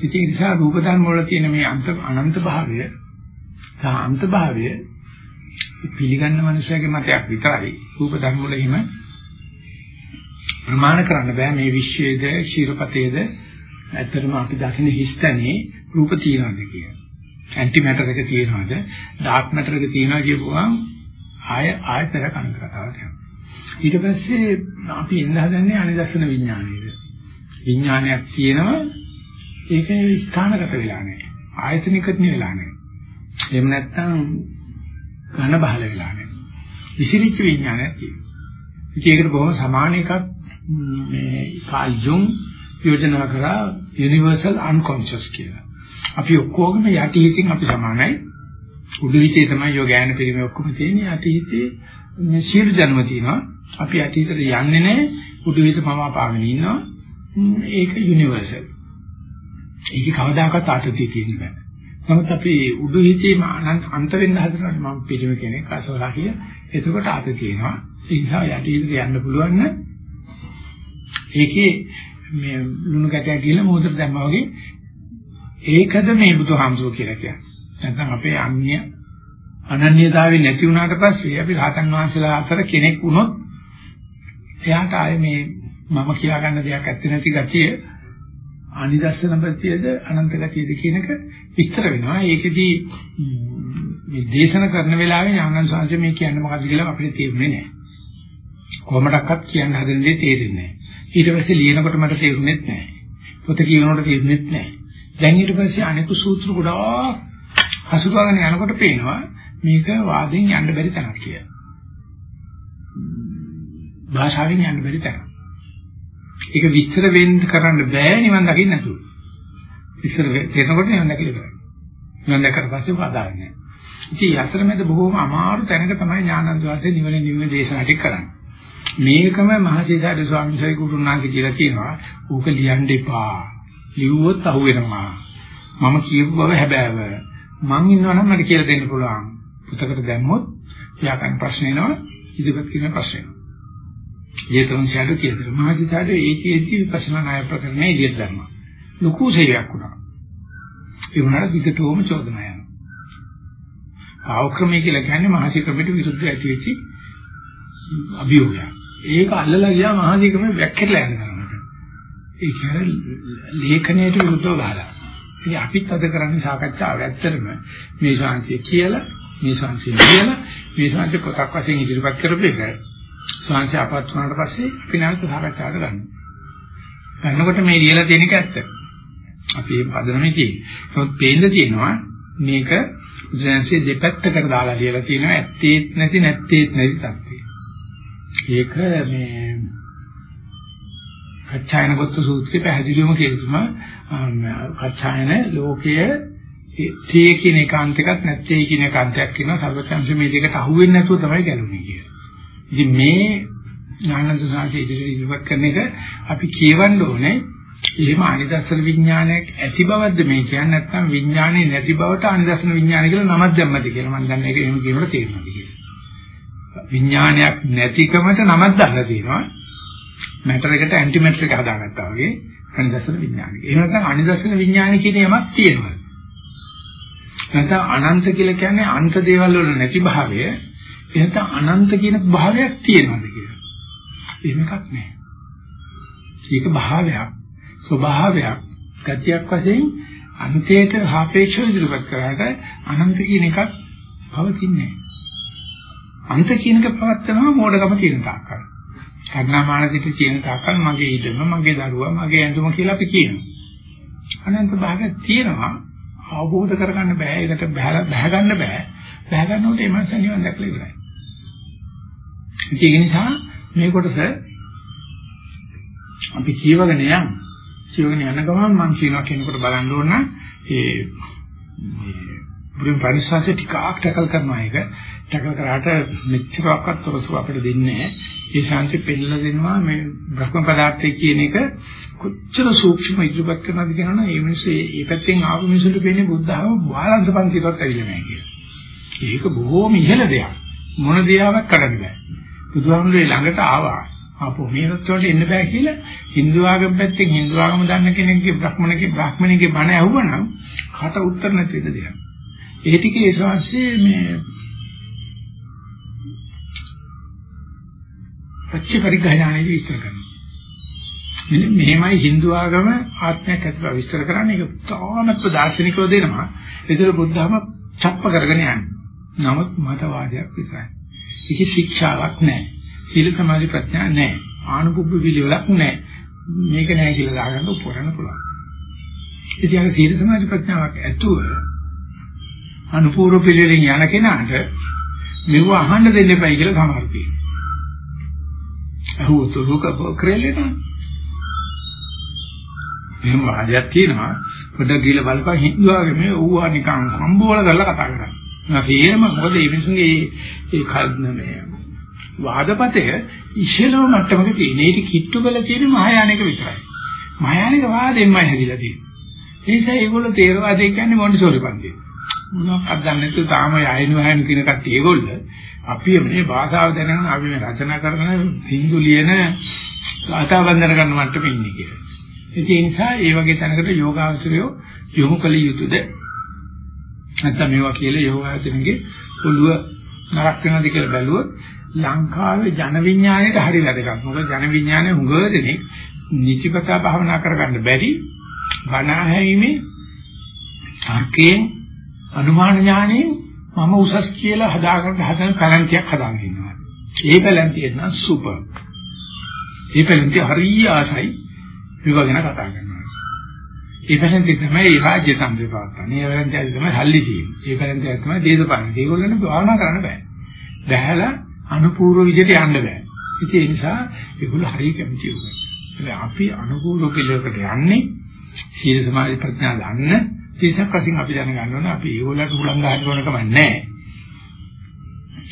ඉතින් ඒ නිසා රූප ධර්ම වල තියෙන මේ අන්ත අනන්ත භාවය සහ අන්ත භාවය පිළිගන්න මනුස්සයගේ මතයක් විතරයි. රූප ධර්ම වල එහෙම ප්‍රමාණ කරන්න බෑ මේ විශ්වයේද ක්ෂීරපතේද ඇත්තටම අපි දකින්න හිස්තනේ රූප තියනවාද කියලා. ඇන්ටි මැටර් එක තියනවාද, ඩාර්ක් මැටර් එක තියනවා කියපුවම ආය ආයතන කන කතාවට යනවා. ඊට පස්සේ අපි එන්න හදන්නේ අනිදර්ශන විඥානයේද. විඥානයක් තියෙනවා ඒක ස්ථානගත වෙලා නැහැ. ආයතනිකත් නෙවෙලා නැහැ. එහෙම නැත්නම් ඝන බහල වෙලා නැහැ. විසිරිච්ච විඥානයක් තියෙනවා. ඒකට බොහොම සමාන එකක් මේ කාල් ජුන් යෝජනා කරා යුනිවර්සල් අන්කොන්ෂස් කියලා. අපි ඔක්කොගම යටි හිතින් අපි සමානයි. උඩු හිතේ තමයි යෝගායන පිළිමේ ඔක්කොම තියෙන්නේ. යටි හිතේ මේ සියලු ජන්ම තියෙනවා. අපි යටි හිතට යන්නේ නැහැ. උඩු හිත මම අපාගෙන ඉන්නවා. ඒක යුනිවර්සල්. ඒක කවදාකවත් ආතතිය තියෙන්න බෑ. නමුත් අපි උඩු හිතේම අන්ත වෙන්න හදනවා මම පිළිම කෙනෙක් අසවලා කිය. එතකොට ආතතිය තියෙනවා. ඒ නිසා යටි හිතට යන්න පුළුවන් නම් ඒකේ මේ ලුණු කැටයක් ගිහලා මොහොතට දැම්මා වගේ ඒකද මේ බුදුහාමුදුරුවෝ කියලා කියන්නේ. නැත්නම් අපේ අන්‍ය අනන්‍යතාවය නැති වුණාට පස්සේ අපි රහතන් වහන්සේලා අතර කෙනෙක් වුණොත් එයාට ආයේ මේ මම කියා ගන්න දෙයක් ඇත්ත නැති ගතිය අනිදස්සන ප්‍රතියද අනන්ත ගතියද කියන එක විස්තර වෙනවා. ඒකෙදි මේ දේශන කරන වෙලාවේ ඥානන් සංසය මේ කියන්නේ මොකක්ද කියලා අපිට තේරුනේ නැහැ. කොහොමඩක්වත් කියන්න හදන දේ තේරෙන්නේ නැහැ. ඊට පස්සේ ලියනකොට මට තේරුනෙත් නැහැ. පොත කියනකොට තේරුනෙත් නැහැ. දැන් ඊට පස්සේ අනිකු සූත්‍ර ගොඩාක් හසුරවගෙන යනකොට පේනවා මේක වාදෙන් යන්න බැරි තැනක් කියලා. භාෂාවෙන් යන්න බැරි තැන. ඒක විස්තර වෙන්න කරන්න බෑ නිවන් දකින්න නැතුව. විස්තර තේරෙනකොට නිවන් දකින්න බෑ. නිවන් දැක්කට පස්සේ පාදාන්නේ නැහැ. ඉතින් අතරමැද බොහෝම අමාරු තැනක තමයි ඥානන්ද වාසේ නිවන නිවන දේශනා ටික කරන්නේ. මේකම මහසීසාර ස්වාමීන් වහන්සේ කුරුණාංශ කියලා කියනවා. ඌක ලියන්න එපා. ලිව්වොත් අහුවෙනවා. මම කියපු බව හැබෑව. මං ඉන්නවනම් මට කියලා දෙන්න පුළුවන්. පුතකට දැම්මොත් ව්‍යාකරණ ප්‍රශ්න එනවා, ඉදිරිපත් කිරීමේ ප්‍රශ්න එනවා. ඊතරම් සැඩ කියතර මහසීසාර ඒකේදී විපස්සනා ණය ප්‍රකරණය ඉදිරියට ගන්නවා. ලොකු සේවයක් වුණා. ඒ වුණාට විකටෝම චෝදනා යනවා. ආවක්‍රමය කියලා කියන්නේ මහසී ක්‍රමයට විරුද්ධ ඇති වෙච්ච අභියෝගයක්. ඒක අල්ලලා ගියා මහසී ක්‍රමෙ වැක්කෙట్లా යන තරමට. ඒ කියන්නේ ලේඛනයට විරුද්ධව ගහලා. ඉතින් අපිත් අද කරන්නේ සාකච්ඡාව ඇත්තටම මේ ශාන්තිය කියලා මේ ශාන්තිය කියලා මේ ශාන්තිය පොතක් වශයෙන් ඉදිරිපත් කරපු එක ශාන්තිය අපත් වුණාට පස්සේ අපි නැවත සාකච්ඡාවට ගන්නවා. ගන්නකොට මේ ලියලා තියෙන එක ඇත්ත. අපි මේ පදනමේ තියෙන්නේ. නමුත් පේන්න තියෙනවා මේක ජනසේ දෙපැත්තකට දාලා ලියලා තියෙනවා ඇත්තේත් නැති නැත්තේත් නැති තත්ත්වය. ඒක මේ කච්චායන ගොත්තු සූත්‍රයේ පැහැදිලිවම කියනවා කච්චායන ලෝකයේ තේ කියන එකාන්තයක්වත් නැත්තේ කියන එකාන්තයක් කියනවා සර්වචන්ස මේ දෙකට අහුවෙන්නේ නැතුව තමයි ගැලුනේ කියලා. ඉතින් මේ ඥානන්ත සාංශය ඉදිරියට කරන එක අපි කියවන්න ඕනේ එහෙම අනිදර්ශන විඥානයක් ඇති බවද්ද මේ කියන්නේ නැත්නම් විඥානේ නැති බවට අනිදර්ශන විඥානය කියලා නමක් දැම්මද කියලා මම දන්නේ ඒක එහෙම කියනකොට තේරෙනවා කියලා. විඥානයක් නැතිකමට නමක් දාලා තියෙනවා. මැටර් එකට ඇන්ටි මැටර් එක හදාගත්තා වගේ අනිදර්ශන විඥානය. එහෙම නැත්නම් අනිදර්ශන විඥානය කියන යමක් තියෙනවා. නැත්නම් අනන්ත කියලා කියන්නේ අන්ත දේවල් වල නැති භාවය. එහෙනම් අනන්ත කියන භාවයක් තියෙනවද කියලා. එහෙම එකක් නැහැ. ඒක භාවයක්. ස්වභාවයක් ගතියක් වශයෙන් අන්තයට සාපේක්ෂව ඉදිරිපත් කරාට අනන්ත කියන එකක් පවතින්නේ අන්ත කියන එක පවත්නවා මෝඩකම තියෙන තාක්කල්. කර්ණාමාන දිට කියන තාක්කල් මගේ ඉදම, මගේ දරුවා, මගේ ඇඳුම කියලා අපි කියනවා. අනන්ත භාගයක් තියෙනවා අවබෝධ කරගන්න බෑ. ඒකට බහැ ගන්න බෑ. බහැ ගන්නකොට ඒ මනස නිවන් දැකලා ඉවරයි. ඒක නිසා මේ කොටස අපි කියවගෙන යන්න කියවගෙන යන ගමන් මම කියනවා කෙනෙකුට බලන්න ඕන ඒ මේ බුදුන් පරිස්සාසෙ ටිකක් ටැකල් කරනවා එක ටැකල් කරාට මෙච්චරක්වත් තොරතුරු අපිට දෙන්නේ නැහැ ඒ ශාන්ති පෙන්නලා දෙනවා මේ බ්‍රහ්ම පදාර්ථය කියන එක කොච්චර සූක්ෂම ඉදිරිපත් කරනවද කියනවනම් ඒ මිනිස්සු ඒ පැත්තෙන් ආපු මිනිස්සුන්ට පේන්නේ බුද්ධහම බාලංශ පන්තිලවත් ඇවිල්ලා නැහැ කියලා. ඒක බොහෝම ඉහළ දෙයක්. මොන දේාවක් කරන්න බෑ. බුදුහාමුදුරේ ළඟට ආවා. ආපෝ මේ රත්වලට එන්න බෑ කියලා Hindu ආගම පැත්තෙන් Hindu ආගම දන්න කෙනෙක්ගේ බ්‍රාහ්මණකේ බ්‍රාහ්මණිකේ බණ ඇහුවනම් කට උත්තර නැති වෙද දෙයක්. ඒ ටිකේ ශාස්ත්‍රයේ මේ පච්ච පරිග්‍රහණයදී විස්තර කරනවා. මෙන්න මෙහෙමයි Hindu ආගම ආත්මයක් ඇතුළත විස්තර කරන්නේ ඒක තාමත් දාර්ශනිකව දෙනවා. ඒතර බුද්ධහම ڇප්ප කරගෙන යන්නේ. නමුත් මතවාදයක් විතරයි. ඒකේ ශික්ෂාවක් නැහැ. සීල සමාධි ප්‍රඥා නැහැ. ආනුභව පිළිවෙලක් නැහැ. මේක නැහැ කියලා දාගන්න උපකරණ පුළුවන්. ඉතින් අර සීල සමාධි ප්‍රඥාවක් ඇතුව අනුපූර්ව පිළිවෙලින් යන කෙනාට මෙව අහන්න දෙන්න එපයි කියලා සමහර කියනවා. අහුවොත් ලෝක ක්‍රේලෙන. එහෙම වාදයක් තියෙනවා. පොඩ්ඩක් ගිහලා බලපන් හින්දු ආගමේ ඌවා නිකන් සම්බෝල කරලා කතා කරන්නේ. නැසීරම මොකද මේ මිනිසුන්ගේ ඒ කල්පනේ වාදපතය ඉහළම මට්ටමක තියෙන. ඒක කිට්ටු කරලා තියෙන මහායානික විතරයි. මහායානික වාදෙන්මයි හැදිලා තියෙන්නේ. ඒ නිසා ඒගොල්ලෝ තේරවාදය කියන්නේ මොන්ටිසෝරි පන්තිය. මොනවක්වත් දන්නේ නැතුව තාම යයිනු හයන කියන කට්ටිය ඒගොල්ලෝ අපි මේ භාෂාව දැනගෙන අපි මේ රචනා කරන සින්දු ලියන ගාථා වන්දන කරන මට්ටමේ ඉන්නේ කියලා. ඒ නිසා ඒ වගේ තැනකට යෝගාවචරයෝ යොමු කළ යුතුද? නැත්නම් මේවා කියලා යෝගාවචරණගේ ඔළුව නරක් වෙනවද කියලා බැලුවොත් ලංකාවේ ජන විඥාණයට හරි වැදගත්. මොකද ජන විඥානය හුඟ දෙනෙක් නිතිපතා භාවනා කරගන්න බැරි බණහැීමේ අර්කයෙන් අනුමාන ඥාණයෙන් මම උසස් කියලා හදාගන්න හදන කලන්තියක් හදාගෙන ඉන්නවා. ඒ කලන්තිය නම් සුපර්. ඒ කලන්තිය හරිය ආසයි විවගෙන කතා කරනවා. ඒ කලන්තිය තමයි රාජ්‍ය තන්ත්‍රය පවත්වන්නේ. ඒ කලන්තිය තමයි සල්ලි තියෙන්නේ. ඒ කලන්තිය තමයි දේශපාලන. ඒගොල්ලන්ට භාවනා කරන්න බෑ. බැහැලා අනුපූර්ව විදිහට යන්න බෑ. ඉතින් ඒ නිසා ඒගොල්ලෝ හරිය කැමති උගන්වනවා. අපි අනුකූල පිළිවෙලකට යන්නේ සීල සමාධි ප්‍රඥා දන්න ඒසක් වශයෙන් අපි දැනගන්න ඕනේ අපි ඒගොල්ලන්ට උලං ගන්න ඕන කම නැහැ.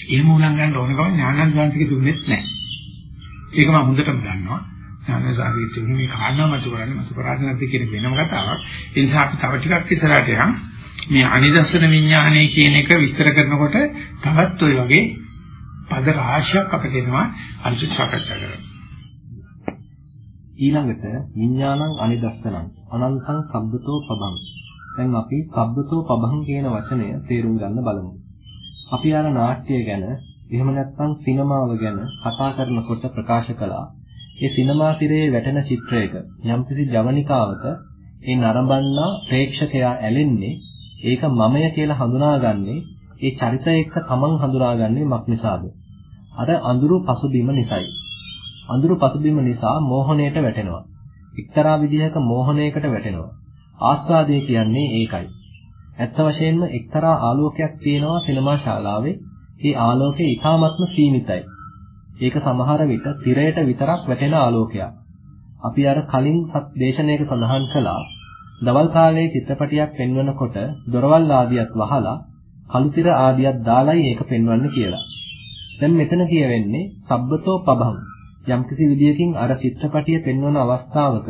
එහෙම උලං ගන්න ඕන කම ඥානන්ද සංසික දුන්නේත් නැහැ. ඒක මම හොඳටම දන්නවා. ඥානන්ද සංසික දුන්නේ මේ කාරණා මත කරන්නේ මත කරන්නේ නැද්ද කියන වෙනම කතාවක්. ඒ නිසා අපි තව ටිකක් ඉස්සරහට යන් මේ අනිදර්ශන විඥානය කියන එක විස්තර කරනකොට තවත් ওই වගේ පද රාශියක් අපිට එනවා අනිත් සාකච්ඡා කරන්න. ඊළඟට විඥානං අනිදස්සනං අනන්තං සබ්බතෝ පබං. දැන් අපි සබ්බතෝ පබං කියන වචනය තේරුම් ගන්න බලමු. අපි අර නාට්‍ය ගැන එහෙම නැත්නම් සිනමාව ගැන කතා කරනකොට ප්‍රකාශ කළා. ඒ සිනමා තිරයේ වැටෙන චිත්‍රයක යම්කිසි ජවනිකාවක ඒ නරඹන්නා ප්‍රේක්ෂකයා ඇලෙන්නේ ඒක මමය කියලා හඳුනාගන්නේ ඒ චරිතය එක්ක තමන් හඳුනාගන්නේ මක් නිසාද? අර අඳුරු පසුබිම නිසායි. අඳුරු පසුබිම නිසා මෝහණයට වැටෙනවා. එක්තරා විදිහක මෝහණයකට වැටෙනවා. ආස්වාදය කියන්නේ ඒකයි. ඇත්ත වශයෙන්ම එක්තරා ආලෝකයක් තියෙනවා සිනමා ශාලාවේ. ඒ ආලෝකය ඉතාමත්ම සීමිතයි. ඒක සමහර විට තිරයට විතරක් වැටෙන ආලෝකයක්. අපි අර කලින් දේශනාවක සඳහන් කළා දවල් කාලයේ චිත්‍රපටියක් පෙන්වනකොට දොරවල් ආදියත් වහලා කළුතිර ආදියත් දාලයි ඒක පෙන්වන්න කියලා. දැන් මෙතන කියවෙන්නේ සබ්බතෝ පබං යම්කිසි විදියකින් අර චිත්‍රපටිය පෙන්වන අවස්ථාවක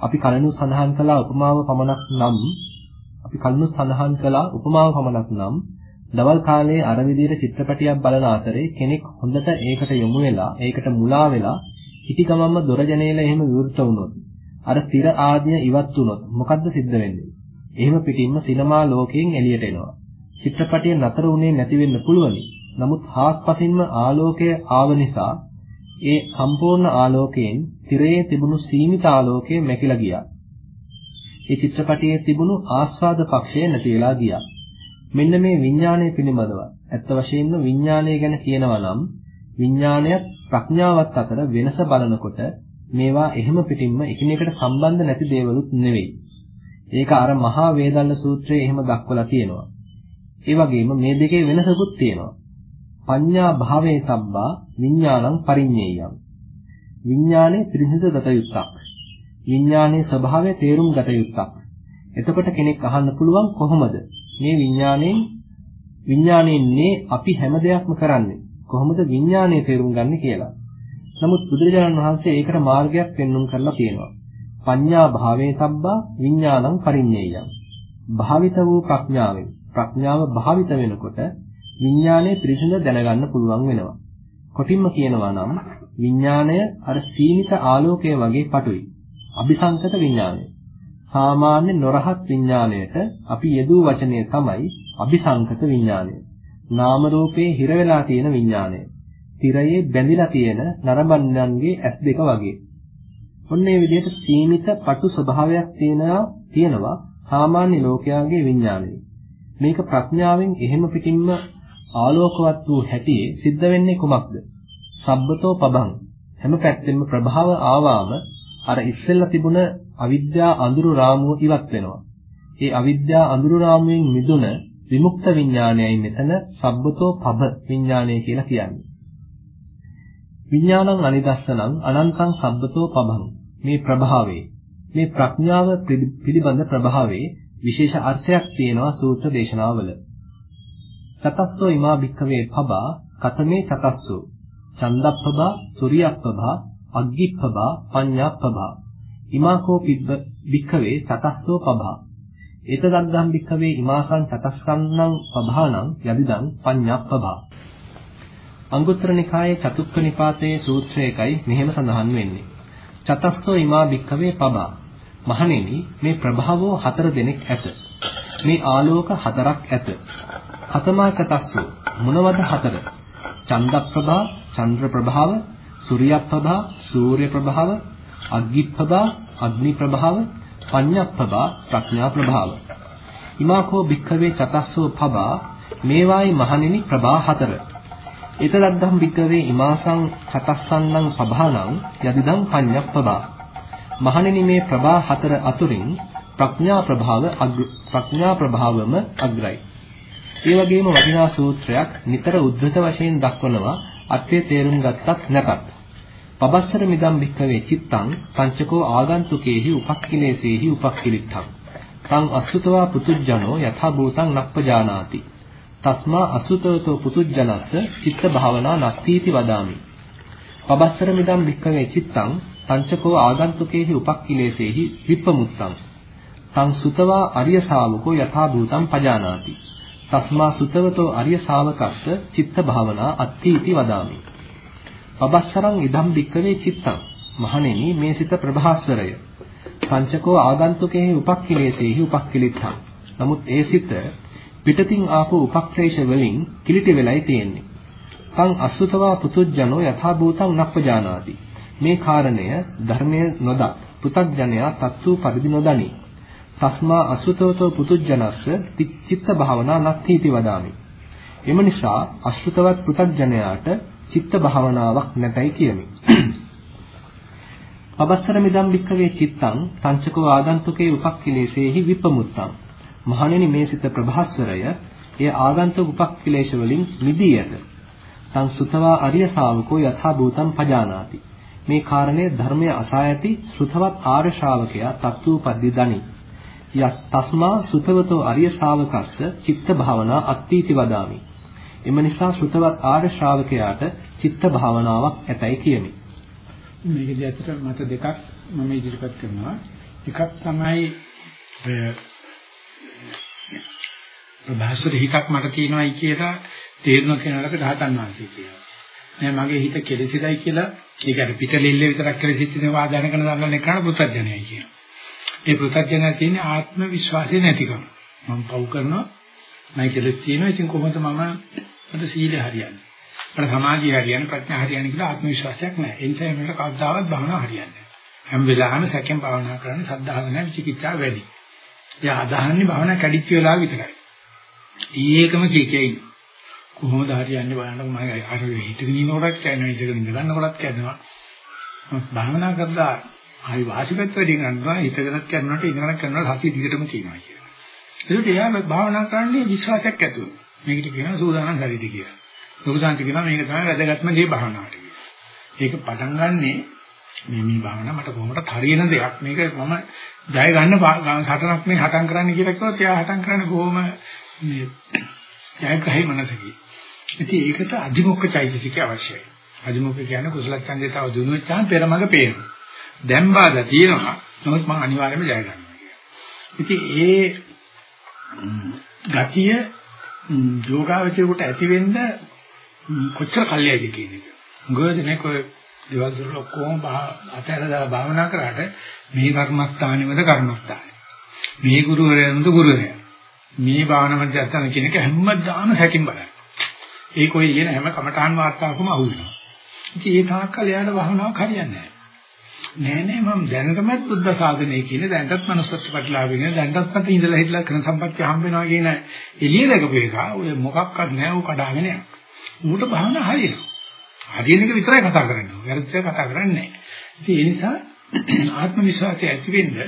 අපි කලිනුත් සඳහන් කළා උපමාව පමණක් නම් අපි කලිනුත් සඳහන් කළා උපමාව පමණක් නම් දවල් කාලයේ අර විදියට චිත්‍රපටියක් බලන අතරේ කෙනෙක් හොඳට ඒකට යොමු වෙලා ඒකට මුලා වෙලා හිටි ගමම්ම දොර ජනේල එහෙම විවෘත වුණොත් අර තිර ආදිය ඉවත් වුණොත් මොකද්ද සිද්ධ වෙන්නේ? එහෙම පිටින්ම සිනමා ලෝකයෙන් එළියට එනවා. චිත්‍රපටිය නතර වුණේ නැති වෙන්න පුළුවනි. නමුත් හාත්පසින්ම ආලෝකය ආව නිසා ඒ සම්පූර්ණ ආලෝකයෙන් තිරයේ තිබුණු සීමිත ආලෝකය මැකිලා ගියා. ඒ චිත්‍රපටයේ තිබුණු ආස්වාද පක්ෂය නැති වෙලා ගියා. මෙන්න මේ විඥානය පිළිබඳව ඇත්ත වශයෙන්ම විඥානය ගැන කියනවා නම් විඥානයත් ප්‍රඥාවත් අතර වෙනස බලනකොට මේවා එහෙම පිටින්ම එකිනෙකට සම්බන්ධ නැති දේවලුත් නෙවෙයි. ඒක අර මහා වේදල්ල සූත්‍රයේ එහෙම දක්වලා තියෙනවා. ඒ වගේම මේ දෙකේ වෙනසකුත් තියෙනවා. පඤ්ඤා භාවේ තබ්බා විඥානං පරිඤ්ඤේයං. විඥානේ පිරිසිදු ගත යුක්තක්. විඥානයේ ස්වභාවය තේරුම් ගත යුක්තක්. එතකොට කෙනෙක් අහන්න පුළුවන් කොහොමද මේ විඥාණයෙන් විඥාණයෙන්නේ අපි හැම දෙයක්ම කරන්නේ කොහොමද විඥානයේ තේරුම් ගන්න කියලා. නමුත් බුදුරජාණන් වහන්සේ ඒකට මාර්ගයක් පෙන්눔 කරලා තියෙනවා. පඤ්ඤා භාවේ තබ්බා විඥානං පරිඤ්ඤේයං. භාවිත වූ ප්‍රඥාවෙන් ප්‍රඥාව භාවිත වෙනකොට විඥානය පිරිසිදු දැනගන්න පුළුවන් වෙනවා. කොටින්ම කියනවා නම් විඥානය අර සීමිත ආලෝකය වගේ පටුයි. අபிසංකත විඥානය. සාමාන්‍ය නොරහත් විඥාණයට අපි යෙදූ වචනය තමයි අபிසංකත විඥානය. නාම රූපේ හිර වෙලා තියෙන විඥානය. තිරයේ බැඳිලා තියෙන නරඹන්නන්ගේ ඇස් දෙක වගේ. ඔන්න ඒ විදිහට සීමිත පටු ස්වභාවයක් තියෙනවා තියෙනවා සාමාන්‍ය ලෝකයාගේ විඥානයේ. මේක ප්‍රඥාවෙන් එහෙම පිටින්ම ආලෝකවත් වූ හැටියේ සිද්ධ වෙන්නේ කුමක්ද? සබ්බතෝ පබං හැම පැත්තෙම ප්‍රභාව ආවාම අර ඉස්සෙල්ලා තිබුණ අවිද්‍යා අඳුරු රාමුව ඉවත් වෙනවා. ඒ අවිද්‍යා අඳුරු රාමුවෙන් මිදුන විමුක්ත විඥානයයි මෙතන සබ්බතෝ පබ විඥානය කියලා කියන්නේ. විඥානං අනිදස්සනං අනන්තං සබ්බතෝ පබං මේ ප්‍රභාවේ මේ ප්‍රඥාව පිළිබඳ ප්‍රභාවේ විශේෂ අර්ථයක් තියෙනවා සූත්‍ර දේශනාවල. තතස්සෝ ඉමා භික්ඛවේ පබා කතමේ තතස්සෝ චන්දප්පබා සූර්යප්පබා අග්ගිප්පබා පඤ්ඤාප්පබා ඉමාකෝ පිබ්බ භික්ඛවේ තතස්සෝ පබා ඒතදග්ගම් භික්ඛවේ ඉමාසං තතස්සන්නං පබාණං යදිදං පඤ්ඤාප්පබා අංගුත්තර නිකායේ චතුක්ක නිපාතයේ සූත්‍රයකයි මෙහෙම සඳහන් වෙන්නේ. චතස්සෝ ඉමා භික්ඛවේ පබා මහණෙනි මේ ප්‍රභාවෝ හතර දෙනෙක් ඇත. මේ ආලෝක හතරක් ඇත. හතමාකතස්සු මොනවද හතර? චන්ද ප්‍රභා, චන්ද්‍ර ප්‍රභාව, සූර්ය ප්‍රභා, සූර්ය ප්‍රභාව, අග්නි ප්‍රභා, අග්නි ප්‍රභාව, පඤ්ඤ ප්‍රභා, ප්‍රඥා ප්‍රභාව. ඉමාකෝ භික්ඛවේ චතස්සෝ පබා මේවායි මහණෙනි ප්‍රභා හතර. එතදද්දම් භික්ඛවේ ඉමාසං චතස්සන්නං පබාණං යදිදං පඤ්ඤ ප්‍රභා. මහණෙනි මේ ප්‍රභා හතර අතුරින් ප්‍රඥා ප්‍රභාව ප්‍රඥා ප්‍රභාවම අග්‍රයි. ඒ වගේම වටිනා සූත්‍රයක් නිතර උද්දෘත වශයෙන් දක්වනවා අත්‍ය තේරුම් ගත්තත් නැතත්. පබස්සර මිදම් භික්ඛවේ චිත්තං පංචකෝ ආගන්තුකේහි උපක්ඛිලේසේහි උපක්ඛිලිත්තං. තං අසුතවා පුතුජනෝ යථා භූතං නප්පජානාති. තස්මා අසුතවතෝ පුතුජනස්ස චිත්ත භාවනා නත්ථීති වදාමි. පබස්සර මිදම් භික්ඛවේ චිත්තං පංචකෝ ආගන්තුකේහි උපක්ඛිලේසේහි විප්පමුත්තං. තං සුතවා අරිය ශාවකෝ යථා භූතං පජානාති. තස්මා සුතවතෝ අරිය ශාවකස්ස චිත්ත භාවනා අත්ථීති වදාමි. පබස්සරං ඉදම් භික්ඛවේ චිත්තං। මහණෙනි මේ සිත ප්‍රභාස්වරය। පංචකෝ ආගන්තුකේහි උපක්ඛිලේසේහි උපක්ඛිලිත්තං। නමුත් ඒ සිත පිටතින් ආපු උපක්ලේශ වලින් කිලිටි වෙලයි තියෙන්නේ। තං අසුතවා පුතුජනෝ යථා භූතං නප්පජානාති। මේ කාරණය ධර්මය නොදත් පුතග්ජනයා තත්තු පරිදි නොදනි। තස්මා අසුතවතෝ පුතුජනස්ස චිත්ත භාවනා නත්ථීති වදාමි। එම නිසා අසුතවත් පුතග්ජනයාට චිත්ත භාවනාවක් නැතයි කියමි. පබස්සර මිදම් වික්කවේ චිත්තං පංචකෝ ආගන්තුකේ උපක්ඛිලේසේහි විපමුත්තං. මහණෙනි මේ සිත ප්‍රභාස්වරය එය ආගන්තුක උපක්ඛිලේශ වලින් නිදී ඇත තං සුතවා අරිය ශාවකෝ යථා භූතං පජානාති. මේ කාරණය ධර්මය අසා ඇති ශ්‍රුතවත් ආර්ය ශ්‍රාවකයා තත්ත්වපද්දි දනි. යස් තස්මා සුතවතෝ අරිය ශාවකස්ස චිත්ත භාවනා අත්ථීති වදාමි. එම නිසා ශ්‍රුතවත් ආර්ය ශ්‍රාවකයාට චිත්ත භාවනාවක් ඇතයි කියමි මේකදී ඇත්තට මත දෙකක් මම ඉදිරිපත් කරනවා. එකක් තමයි ප්‍රභාසර හිතක් මට තියෙනවායි කියලා තේරුණ කෙනාට රහතන් වහන්සේ කියනවා. නෑ මගේ හිත කෙලෙසිදයි කියලා ඒක අර පිටලෙල්ල විතරක් කෙලෙසිච්ච දේවා දැනගෙන දඟලන කරන පුතඥයයි කියනවා. ඒ පුතඥය තියෙන ආත්ම විශ්වාසය නැතිකම. මම පව් කරනවා මම කෙලෙස් තියෙනවා ඉතින් කොහොමද මම මට සීලය හරියන්නේ? මට සමාධිය හරියන්නේ ප්‍රඥා හරියන්නේ කියලා ආත්ම විශ්වාසයක් නැහැ. ඒ නිසා මේකට කවදාවත් භවනා හරියන්නේ නැහැ. හැම වෙලාවෙම සැකෙන් භවනා කරන්නේ සද්ධාව නැහැ විචිකිච්ඡාව වැඩි. එයා අදහන්නේ භවනා කැඩිච්ච වෙලාව විතරයි. ඒකම කීකයි. කොහොමද හරියන්නේ බලන්න මම අර හිතගෙන ඉන්නකොටත් කියනවා ඉඳගෙන ඉඳ ගන්නකොටත් කියනවා. භවනා කරලා ආයි වාසිකත්ව වැඩි ගන්නවා හිතගෙනත් කරනකොට ඉඳගෙනත් කරනකොට සතිය දිගටම තියෙනවා කියලා. ඒකට එයා භාවනා කරන්නේ විශ්වාසයක් ඇතුව. මේකට කියනවා සූදානම් ශරීරය කියලා. ලොකු සංසි කියනවා මේක තමයි වැදගත්ම දේ භාවනාවට කියලා. ඒක පටන් ගන්නෙ මේ මේ භාවනාව මට කොහොමද හරියන දෙයක්. මේක මම ජය ගන්න සටනක් මේ හටන් කරන්න කියලා කිව්වොත් එයා හටන් කරන්නේ කොහොම මේ ජයග්‍රහී මනසකි. ඉතින් ඒකට අධිමුඛ චෛතසිකය අවශ්‍යයි. අධිමුඛ කියන්නේ කුසල ඡන්දේ තව දිනු වෙච්චාම පෙරමග පේනවා. දැන් බාධා තියෙනවා. නමුත් මම අනිවාර්යයෙන්ම ජය ගන්නවා කියලා. ඉතින් ඒ ගතිය යෝගාවචරයට ඇති වෙන්න කොච්චර කල්යයිද කියන එක. ගොඩනේ කොයි දේවල් වල ඔක්කොම අතහැරලා භාවනා කරාට මේ කර්මස්ථානෙමද කර්මස්ථානෙ. මේ ගුරුවරයාමද ගුරුවරයා. මේ භාවනා මධ්‍යස්ථාන කියන එක හැමදාම සැකින් බලන්න. ඒ කොයි කියන හැම කමඨාන් වාර්තාවකම අහු වෙනවා. ඉතින් ඒ තාක්කල් එයාට භාවනාවක් හරියන්නේ නැහැ. නෑ නෑ මම දැනටමත් බුද්ධ ශාසනය කියන දැනටත් manussත් ප්‍රතිලාභයෙන් දැනටත් මට ඉඳලා හිටලා කරන සම්පත්තිය හම්බ වෙනවා කියන එළිය දැකපු එක ඔය මොකක්වත් නෑ ਉਹ කඩාගෙන යනවා. ඌට භාවනා හරියනවා. හරියන එක විතරයි කතා කරන්නේ. වැරදිච්ච කතා කරන්නේ නැහැ. ඉතින් ඒ නිසා ආත්ම විශ්වාසය ඇති වෙන්න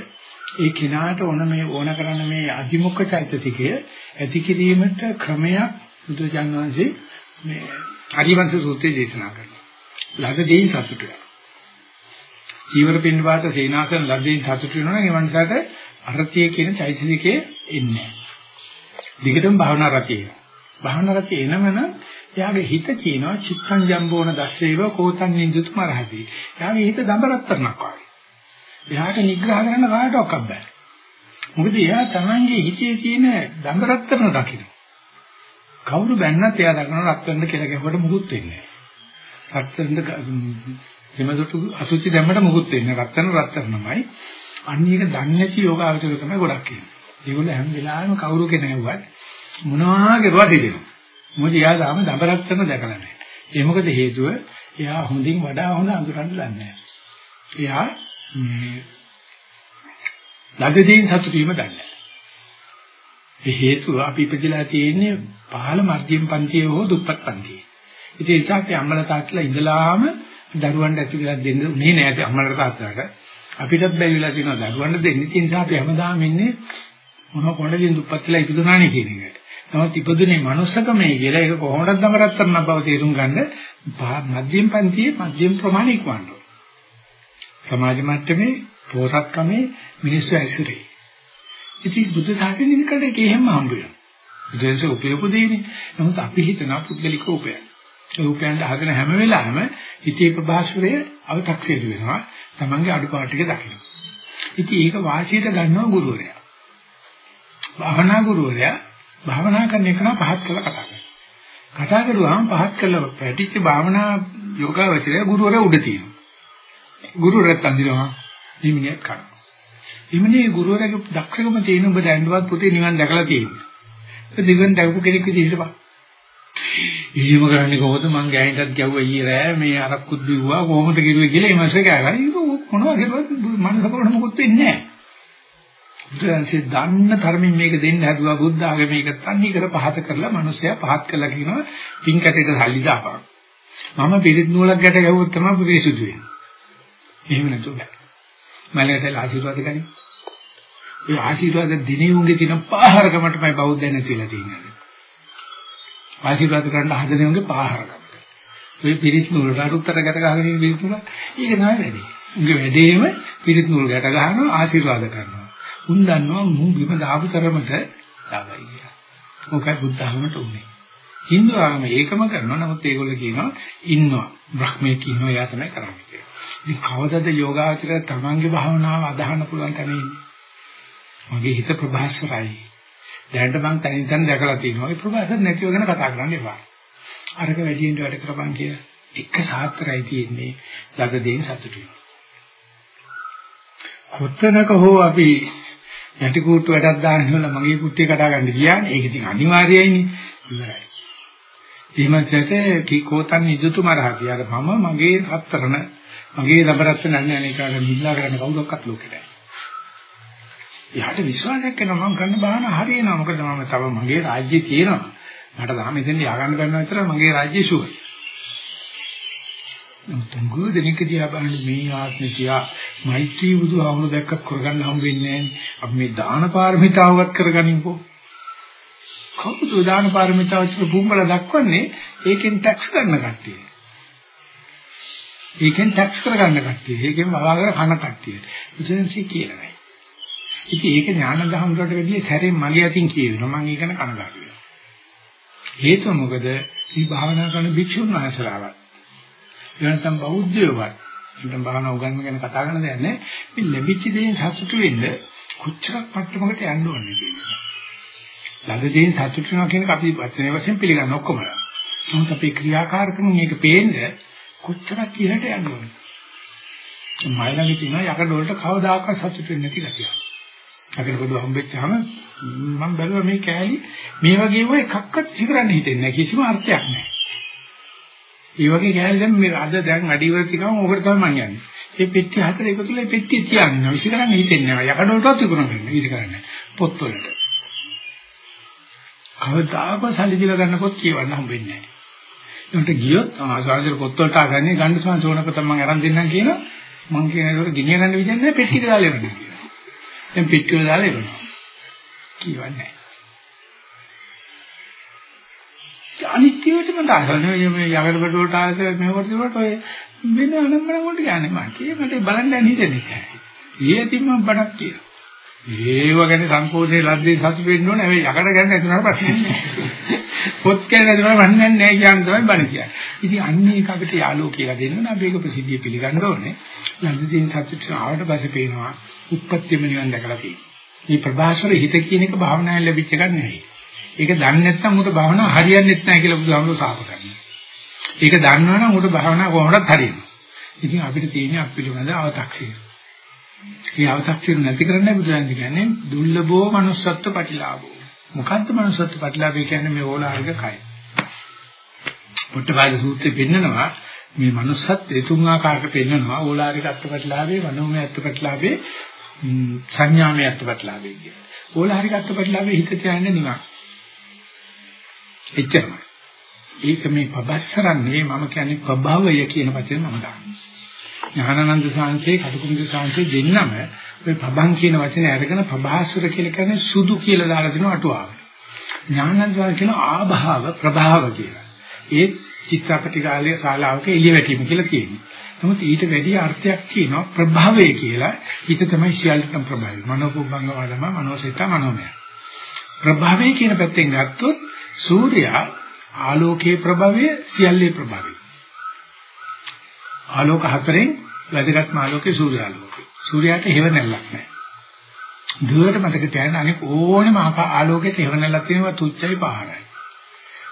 ඒ කිනාට ඕන මේ ඕන කරන මේ අධිමුඛ චෛතසිකය ඇති කිරීමට ක්‍රමයක් බුදුජාන විශ්වසේ මේ හරිවංශ සූත්‍රයේ දේශනා කරනවා. ලද දෙයින් සතුටු වෙනවා. චීවර පින්වාත සේනාසන ලද දෙයින් සතුටු වෙනවා නම් ඒ වන්සට අරතිය කියන චෛතසිකයේ එන්නේ නැහැ. දිගටම භාවනා රතිය. භාවනා රතිය එනමන එයාගේ හිත කියනවා චිත්තං ජම්බෝන දස්සේව කෝතං නින්දුතු මරහති. එයාගේ හිත දඹරත්තරණක් වගේ. එයාට නිග්‍රහ කරන්න කාටවත් බෑ. මොකද එයා තමන්ගේ හිතේ තියෙන දඹරත්තරණ දකින්න. කවුරු බැන්නත් එයා දකින්න රත්තරන් කියලා ගැහුවට මුකුත් වෙන්නේ නැහැ. රත්තරන් එමසොටු අසුචි දැම්මට මුකුත් වෙන්නේ නැහැ. රත්තරන් රත්තරන්මයි. අන්න ඒක දන්නේ නැති යෝගාවචර තමයි ගොඩක් කියන්නේ. ඒගොල්ලෝ හැම වෙලාවෙම කවුරු කෙනෙකුවත් මොනවා කරුවා දෙනවා. මොකද එයා තාම දඹරක් කරන දැකලා නැහැ. ඒ මොකද හේතුව එයා හොඳින් වඩා හොඳ අඳුරන්න දන්නේ නැහැ. එයා ළඟදීන් සතුටු වීම දන්නේ නැහැ. ඒ හේතුව අපි ඉපදලා තියෙන්නේ පහළ මධ්‍යම පන්තියේ හෝ දුප්පත් පන්තියේ. ඉතින් ඒ නිසා අපි අම්මලා තාත්තලා ඉඳලාම දරුවන්ට ඇතුළත් දෙන්න උනේ නැහැ අම්මලා තාත්තලාට. අපිටත් බැරිලා තියෙනවා දරුවන්ට දෙන්න. ඒ නිසා අපි හැමදාම ඉන්නේ මොන කොණ්ඩකින් දුප්පත්ලා ඉපදුනානේ කියන එකට. නමුත් ඉපදුනේ manussකමයි කියලා ඒක කොහොමද දමරත් කරන බව තේරුම් ගන්න මධ්‍යම පන්තියේ මධ්‍යම ප්‍රමාණය ඉක්වන්න ඕනේ. සමාජ මට්ටමේ පෝසත්කමේ මිනිස්සු ඇසුරේ. ඉතින් බුද්ධ ශාසනය නිකල්ට ඒක එහෙම හම්බ වෙනවා. බුදුන්සේ උපයපු දෙන්නේ. නමුත් අපි හිතනවා පුද්ගලික උපයන. රූපයන්ට හදන හැම වෙලාවෙම හිතේ ප්‍රභාස්වරය අව탁සියට වෙනවා. Tamange අඩුපාඩු ටික දකින්න. ඉතින් ඒක වාසියට ගන්නවා ගුරුවරයා. භාවනා ගුරුවරයා භාවනා කරන එක නම් පහත් කළා කතා කරනවා. කතා කරුවාම පහත් කළා පැටිච්ච භාවනා යෝගාවචරය ගුරුවරයා උඩ තියෙනවා. ගුරුවරයාත් අඳිනවා නිමිනියක් කරනවා. එimhe ගුරුවරයාගේ දක්ෂකම තියෙන ඔබ දැන්වත් පුතේ නිවන් දැකලා තියෙනවා. ඒ නිවන් දැකපු කෙනෙක් විදිහට බා. එහෙම කරන්නේ කොහොමද මං ගෑනිටත් ගැව්වා ඊයේ රෑ මේ අරක්කුත් බිව්වා කොහොමද කිරුවේ කියලා එමස කෑගා. ඒක මොනවා කරුවත් මනසකට මොකුත් වෙන්නේ නැහැ. බුදුන්සේ දන්න තරමින් මේක දෙන්න හැදුවා බුද්ධ ආගම මේක තන්නේ කර පහත කරලා මිනිස්සයා පහත් කළා කියනවා පින් කැටේට සල්ලි දාපන්. මම පිළිත් නූලක් ගැට ගැහුවොත් තමයි පිරිසුදු වෙන්නේ. එහෙම නැතුව බෑ. මලයට ආශිර්වාද ගනි. ඒ ආශිර්වාද දිනේ උන්ගේ තියෙන පාහරකමටමයි බෞද්ධයන් ඇතිලා තියෙන්නේ. ආශිර්වාද කරන්න හදන උන්ගේ පාහරකම. මේ පිරිත් නූලට අරුත්තර ගැට ගහගෙන ඉන්න පිරිත් නූල ඒක නෑ වැඩි. උන්ගේ වැඩේම පිරිත් නූල් ගැට ගහනවා ආශිර්වාද කරනවා. උන් දන්නවා මු බිම දාපු තරමට දාගයි කියලා. ඕකයි බුද්ධ ධර්මයට උනේ. Hindu ආගම ඒකම කරනවා නමුත් ඒගොල්ලෝ කියනවා ඉන්නවා. බ්‍රහ්මයේ කියනවා එයා තමයි කරන්නේ කියලා. ඉතින් කවදද යෝගාචරය තමන්ගේ භාවනාව අදහන්න පුළුවන් තැන ඉන්නේ? මගේ හිත ප්‍රභාස්වරයි. දැනට මම තනින් තන දැකලා තියෙනවා. ඒ ප්‍රභාස්වර නැතිව ගැන කතා කරන්න එපා. අරක වැඩියෙන් වැඩ කරපන් කියලා. එක සාත්‍රයි තියෙන්නේ. ළඟ දෙයින් සතුටු වෙනවා. කොතනක හෝ අපි යටි කූට්ටු වැඩක් දාන්න කියලා මගේ කුට්ටිය කඩා ගන්න ගියානේ. ඒක ඉතින් අනිවාර්යයිනේ. ඉවරයි. ඊමණට කීකෝතන් ඉදුතු මරහතිය. අර මම මගේ හතරන මගේ රබරත් නැන්නේ අනේකාගේ මිල්ලා කරන්න කවුරක්වත් ලෝකෙට නැහැ. එයාට විශ්වාසයක් වෙනවා මම කරන බාහන හරියනවා. මොකද මම තව මගේ රාජ්‍යය තියෙනවා. මට තාම එතෙන් ය아가න්න ගන්නවා විතර මගේ රාජ්‍යය ෂුවර්. තුංගු දෙනෙක්දී ආපහු මේ ආත්මය තියා මෛත්‍රී බුදුහාමුදුරු දැක්ක කරගන්න හම් වෙන්නේ නැහැ. අපි මේ දාන පාරමිතාවවත් කරගනින්කෝ. කවුද දාන පාරමිතාව චිර බුම්බල දක්වන්නේ ඒකෙන් ටැක්ස් ගන්න කට්ටිය. ඒකෙන් ටැක්ස් කරගන්න කට්ටිය. ඒකෙන් බලාගෙන කන කට්ටිය. බුදුන්සි කියනවා. ඉතින් ඒක ඥාන දහම් වලට වැඩිය සැරෙන් මගේ අතින් කියවෙනවා. මම ඒක කනගාටු වෙනවා. හේතුව මොකද? මේ භාවනා කරන භික්ෂුන් වහන්සේලාවත් එනතම් බෞද්ධයෝවත් මම භාවනා උගන්වන්න ගැන කතා කරන දෙයක් නෑ. මේ ලැබිච්ච දේෙන් සතුටු වෙන්න කොච්චරක් මට්ටමකට යන්න ඕනේ කියන්නේ. ළඟ දේෙන් සතුටු වෙනවා කියන එක අපි වචනේ වශයෙන් පිළිගන්න ඔක්කොම. නමුත් අපේ ක්‍රියාකාරකම මේක පේන්නේ කොච්චරක් කියලාට යන්න ඕනේ. මයිලඟේ තියෙන යකඩ වලට කවදාකවත් සතුටු වෙන්නේ නැති ගැතියක්. අකල පොඩු හම්බෙච්චාම මම බැලුවා මේ කෑලි මේ වගේ ඒවා එකක්වත් ඉකරන්න හිතෙන්නේ නැහැ කිසිම අර්ථයක් නැහැ. ඒ වගේ කෑලි දැන් මේ අද දැන් අඩිවර තිකම ඕකට තමයි මං යන්නේ. මේ පෙට්ටි හතර එකතු වෙලා පෙට්ටිය තියන්නේ. විසි කරන්න හිතෙන්නේ නැහැ. යකඩ වලටවත් විකුණන්නේ විසි කරන්නේ. පොත් වලට. කවදාකවත් සල්ලි දීලා ගන්න පොත් කියවන්න හම්බෙන්නේ නැහැ. ඒකට ගියොත් ආසාවජර පොත් වලට ආගන්නේ ගන්න සංසෝනක තමයි මම අරන් දෙන්නම් කියනවා. මං කියන ඒකට ගෙනිය ගන්න විදිහ නැහැ පෙට්ටියට දාලා එන්න. දැන් පිටු වල දාලා එනවා. කියවන්නේ අනිත්‍යයටම දාන්නේ මේ යකඩ බඩ වලට ආස මේවට දිවට ඔය වෙන අනම්මන වලට යන්නේ මම කියේ මට බලන්න දැන් හිතෙන්නේ නැහැ. ඊයතින් මම බඩක් කියනවා. ඒව ගැන සංකෝචේ ලද්දේ සතු වෙන්න ඕනේ. හැබැයි යකඩ ගැන නේතුනට ප්‍රශ්නේ නැහැ. පොත් ගැන නේතුනට ප්‍රශ්නේ නැහැ කියන තමයි බණ කියන්නේ. ඉතින් අන්නේ එක අපිට යාළුවෝ කියලා දෙන්න නම් අපි ඒක ප්‍රසිද්ධිය පිළිගන්න ඕනේ. ලද්දේ සතු ආවට පස්සේ පේනවා උත්පත්තියම නිවන් දැකලා තියෙනවා. මේ ප්‍රභාෂර හිත කියන එක භාවනාවෙන් ලැබිච්ච එකක් නෙවෙයි. ඒක දන්නේ නැත්නම් උට භාවනාව හරියන්නේ නැහැ කියලා බුදුහාමුදුරුවෝ සාප කරනවා. ඒක දන්නවනම් උට භාවනාව කොහොමදත් හරියනවා. ඉතින් අපිට තියෙන්නේ අපිළිවෙඳ අව탁සිය. මේ අව탁සිය නැති කරන්න බුදුන් කියන්නේ දුර්ලභෝ manussත්ව ප්‍රතිලාභෝ. මොකද්ද manussත්ව ප්‍රතිලාභය කියන්නේ මේ ඕලාරික කය. පුට්ටපාද සූත්‍රයේ පෙන්නනවා මේ manussත් ඒ තුන් ආකාරයකට පෙන්නනවා ඕලාරික අත්පත්ලාභේ, මනෝමය අත්පත්ලාභේ, සංඥාමය අත්පත්ලාභේ කියන. ඕලාරික අත්පත්ලාභේ හිත තියන්නේ නිකන්. එච්චරයි. ඒක මේ පබස්සරන්නේ මම කියන්නේ ප්‍රභවය කියන වචනේ මම දාන්නේ. ඥානানন্দ සාංශේ කටුකුරුඳු සාංශේ දෙන්නම ඔය පබං කියන වචනේ අරගෙන ප්‍රභාස්වර කියලා කියන්නේ සුදු කියලා දාලා දෙනවා අටුවාව. ඥානানন্দ සාංශේ කියන ආභාව ප්‍රභාව කියලා. ඒ චිත්‍රපටිගාලේ ශාලාවක එළියවැටීම කියලා කියනවා. නමුත් ඊට වැඩි අර්ථයක් කියනවා ප්‍රභවය කියලා. හිත තමයි සියල්ලටම ප්‍රභවය. මනෝපුබ්බංග වදම මනෝසිත මනෝමය. ප්‍රභවය කියන පැත්තෙන් ගත්තොත් සූර්යා ආලෝකයේ ප්‍රභවය සියල්ලේ ප්‍රභවය. ආලෝක හතරෙන් වැදගත්ම ආලෝකේ සූර්යාලෝකය. සූර්යාට හේව නැල්ලක් නැහැ. දුරට මතක තියාගන්න අනෙක් ඕනම ආලෝකයක හේව නැල්ලක් තියෙනවා තුච්චයි පහරයි.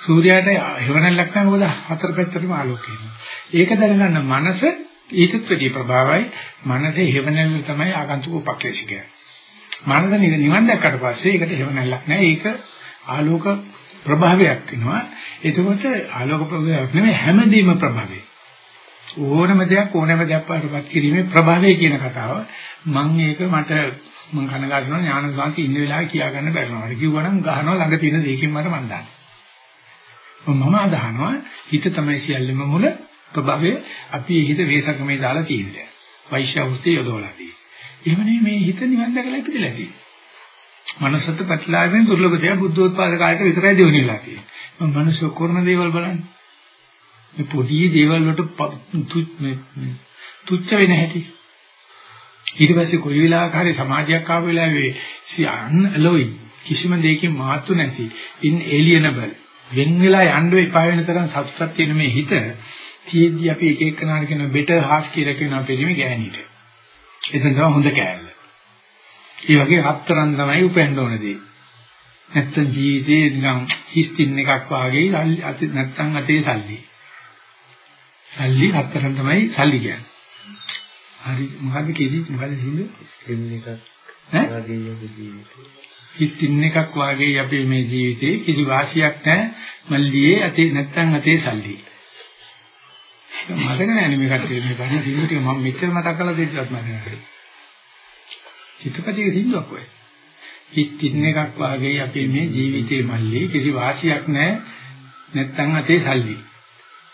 සූර්යාට හේව නැල්ලක් නැහැ මොකද හතර පැත්තටම ආලෝකය එනවා. ඒක දැනගන්න මනස ඊටත් වැඩි ප්‍රභාවයි මනසේ හේව නැල්ල තමයි ආගන්තුක උපක්ලේශිකය. මනස නිවන් දැක්කට පස්සේ ඒකට හේව නැල්ලක් නැහැ. ඒක ආලෝක ප්‍රභාවයක් වෙනවා. එතකොට ආලෝක ප්‍රභාවයක් නෙමෙයි හැමදේම ප්‍රභාවය. ඕනම දෙයක් ඕනම දෙයක් වඩපත් කිරීමේ ප්‍රභාවය කියන කතාව මම ඒක මට මම කනගාටු වෙනවා ඥාන සංසි ඉන්න වෙලාවේ කියා ගන්න බැරිනවා. ඒක කිව්වනම් ගහනවා ළඟ තියෙන දෙයකින් මට මන් දාන්න. මම අදහනවා හිත තමයි සියල්ලම මුල ප්‍රභාවය අපි හිත වේසකමේ දාලා තියෙන්නේ. වෛශ්‍ය වෘත්ති යොදවලා තියෙන්නේ. එහෙම නෙමෙයි මේ හිත නිවන් දැකලා ඉපදලා තියෙන්නේ. මනසත් ප්‍රතිලාභයෙන් දුර්ලභ දෙය බුද්ධෝත්පාද කාලයට විතරයි දෙවෙනිලා තියෙන්නේ. මම මනුෂ්‍ය කරන දේවල් බලන්න. මේ පොඩි දේවල් වලට මේ තුච්ච වෙන හැටි. ඊට පස්සේ කොයි වෙලාවක හරි සමාජයක් ආව වෙලාවේ සියන් ඇලොයි කිසිම දෙයකින් මාතු නැති ඉන් එලියනබල් වෙන් වෙලා යන්න එපා වෙන තරම් සතුටක් තියෙන මේ හිත තියෙද්දි අපි එක එක කනාට කියන බෙටර් හාෆ් කියලා කියනවා පිළිමි ගෑණිට. එතන තමයි හොඳ කෑල්ල. ඒ වගේ හතරන් තමයි උපෙන්න ඕනේදී. නැත්තම් ජීවිතේ නිකන් හිස්තින් එකක් වාගේ නැත්තම් අතේ සල්ලි. සල්ලි හතරන් තමයි සල්ලි කියන්නේ. හරි මොකද්ද කිසි මොකද්ද හින්දු? ස්කින් එකක් වාගේ අපේ මේ ජීවිතේ කිසි වාසියක් නැහැ. මල්ලියේ අතේ නැත්තම් අතේ සල්ලි. මතක නැහැ මේ කට්ටිය මේ බණ සිංහ ටික මම මෙච්චර මතක් කරලා දෙන්නත් මතක නැහැ. චිත්තපතියේ සිංහක් ඔය. හිස්තින් එකක් වාගේ අපේ මේ ජීවිතේ මල්ලි කිසි වාසියක් නැහැ. නැත්තම් අතේ සල්ලි.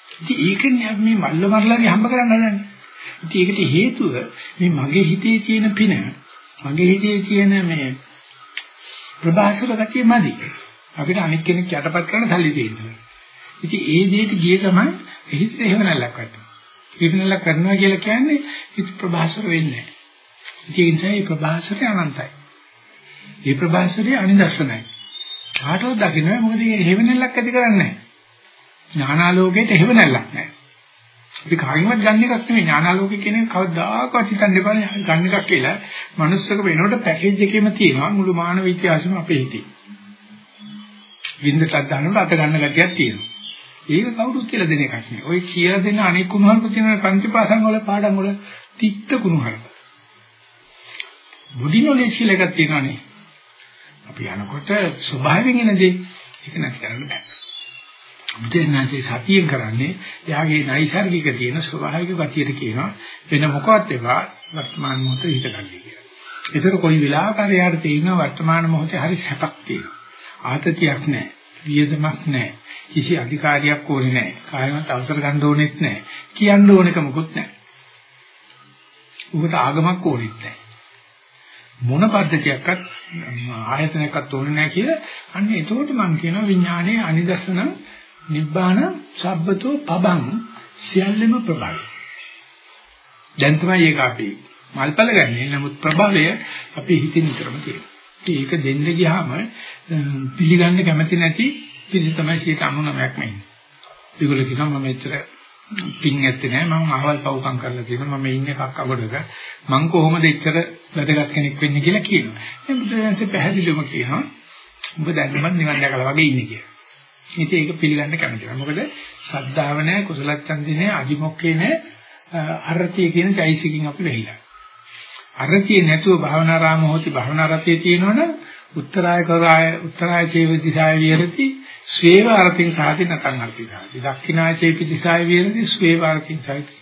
ඉතින් ඒකනේ අපි මේ මල්ල මරලාගේ හම්බ කරන්න හදන්නේ. ඉතින් ඒකට හේතුව මේ මගේ හිතේ තියෙන පින, මගේ හිතේ තියෙන මේ ප්‍රබාසර ගතිය මදි. අපිට අනික් කෙනෙක් යටපත් කරන්න සල්ලි තියෙනවා. ඉතින් ඒ දෙයට ගිය ගමන් හිත එහෙම නැල්ලක් වටනවා. හිතනල්ල කරනවා කියලා කියන්නේ හිත ප්‍රබාසර වෙන්නේ නැහැ. ඒ නිසා මේ ප්‍රබාසරය අනන්තයි. මේ ප්‍රබාසරය අනිදර්ශනයි. කාටවත් දකින්න මොකද මේ හේවණල්ලක් ඇති කරන්නේ නැහැ. ඥානාලෝකයට හේව නැල්ලක් නැහැ. අපි කාගෙන්වත් ගන්න එකක් නෙමෙයි ඥානාලෝකේ කියන එක කවදාකවත් හිතන්න එපා ගන්න එකක් කියලා. මනුස්සක වෙනකොට පැකේජ් එකේම තියෙනවා මුළු මානව ඉතිහාසෙම අපේ හිතේ. වින්දටක් දානකොට අත ගන්න ගතියක් තියෙනවා. ඒක කවුරුත් කියලා දෙන එකක් නෙවෙයි. ඔය කියලා දෙන අනෙක් කුණුහරුප තියෙන පංචපාසං වල පාඩම් වල තිත්ත කුණුහරුප. බුද්ධි නොලෙජ් කියලා එකක් තියෙනවානේ. අපි යනකොට ස්වභාවයෙන් එන දේ ඒක නැති කරන්න බෑ. බුදුරජාණන්සේ සතියෙන් කරන්නේ එයාගේ නයිසાર્ගික තියෙන ස්වභාවික ගතියට කියනවා වෙන මොකවත් ඒවා වර්තමාන මොහොතේ හිතගන්න කියලා. ඒතර කොයි වෙලාවක හරි යාට තේිනවා වර්තමාන මොහොතේ හරි සැපක් තියෙනවා. ආතතියක් නැහැ. වියදමක් නැහැ. කිසි අධිකාරියක් ඕනේ නැහැ. කායවත් අවසර ගන්න ඕනෙත් නැහැ. කියන්න ඕනෙක මොකුත් නැහැ. උකට ආගමක් ඕනෙත් නැහැ. මොන පද්ධතියක්වත් ආයතනයක්වත් ඕනේ නැහැ කියලා අන්න එතකොට මම කියනවා විඥානයේ අනිදර්ශන නිබ්බාන සබ්බතෝ පබං සියල්ලම ප්‍රභවය. දැන් තමයි ඒක අපි මල්පල ගන්නේ. නමුත් ප්‍රභවය අපි හිතින් විතරම තියෙනවා. ඒක දෙන්න ගියාම පිළිගන්න කැමති නැති කිසි තමයි 99ක්ම ඉන්නේ. ඒගොල්ලෝ කියනවා මම මෙච්චර පින් ඇත්තේ නැහැ මම අහවල් පව්කම් කරලා තියෙනවා මම ඉන්නේ කක් අගොඩක මං කොහොමද එච්චර වැදගත් කෙනෙක් වෙන්නේ කියලා කියනවා. දැන් බුදුරජාණන්සේ පැහැදිලිවම කියනවා ඔබ දැන් මම නිවන් දැකලා වගේ ඉන්නේ කියලා. ඉතින් ඒක පිළිගන්න කැමති නැහැ. මොකද ශ්‍රද්ධාව නැහැ, කුසල ඡන්දේ නැහැ, අදිමොක්කේ නැහැ, අරතිය කියන චෛසිකින් අපි වෙහිලා. අරතිය නැතුව භාවනා රාම හොති භාවනා රතිය තියෙනවනම් උත්තරාය කරාය උත්තරාය චේව දිසාය විහෙරති ස්වේව අර්ථින් සාති නතං අර්ථි සාති. දක්ඛිනාය චේපි දිසාය විහෙරති ස්වේව අර්ථින් සාති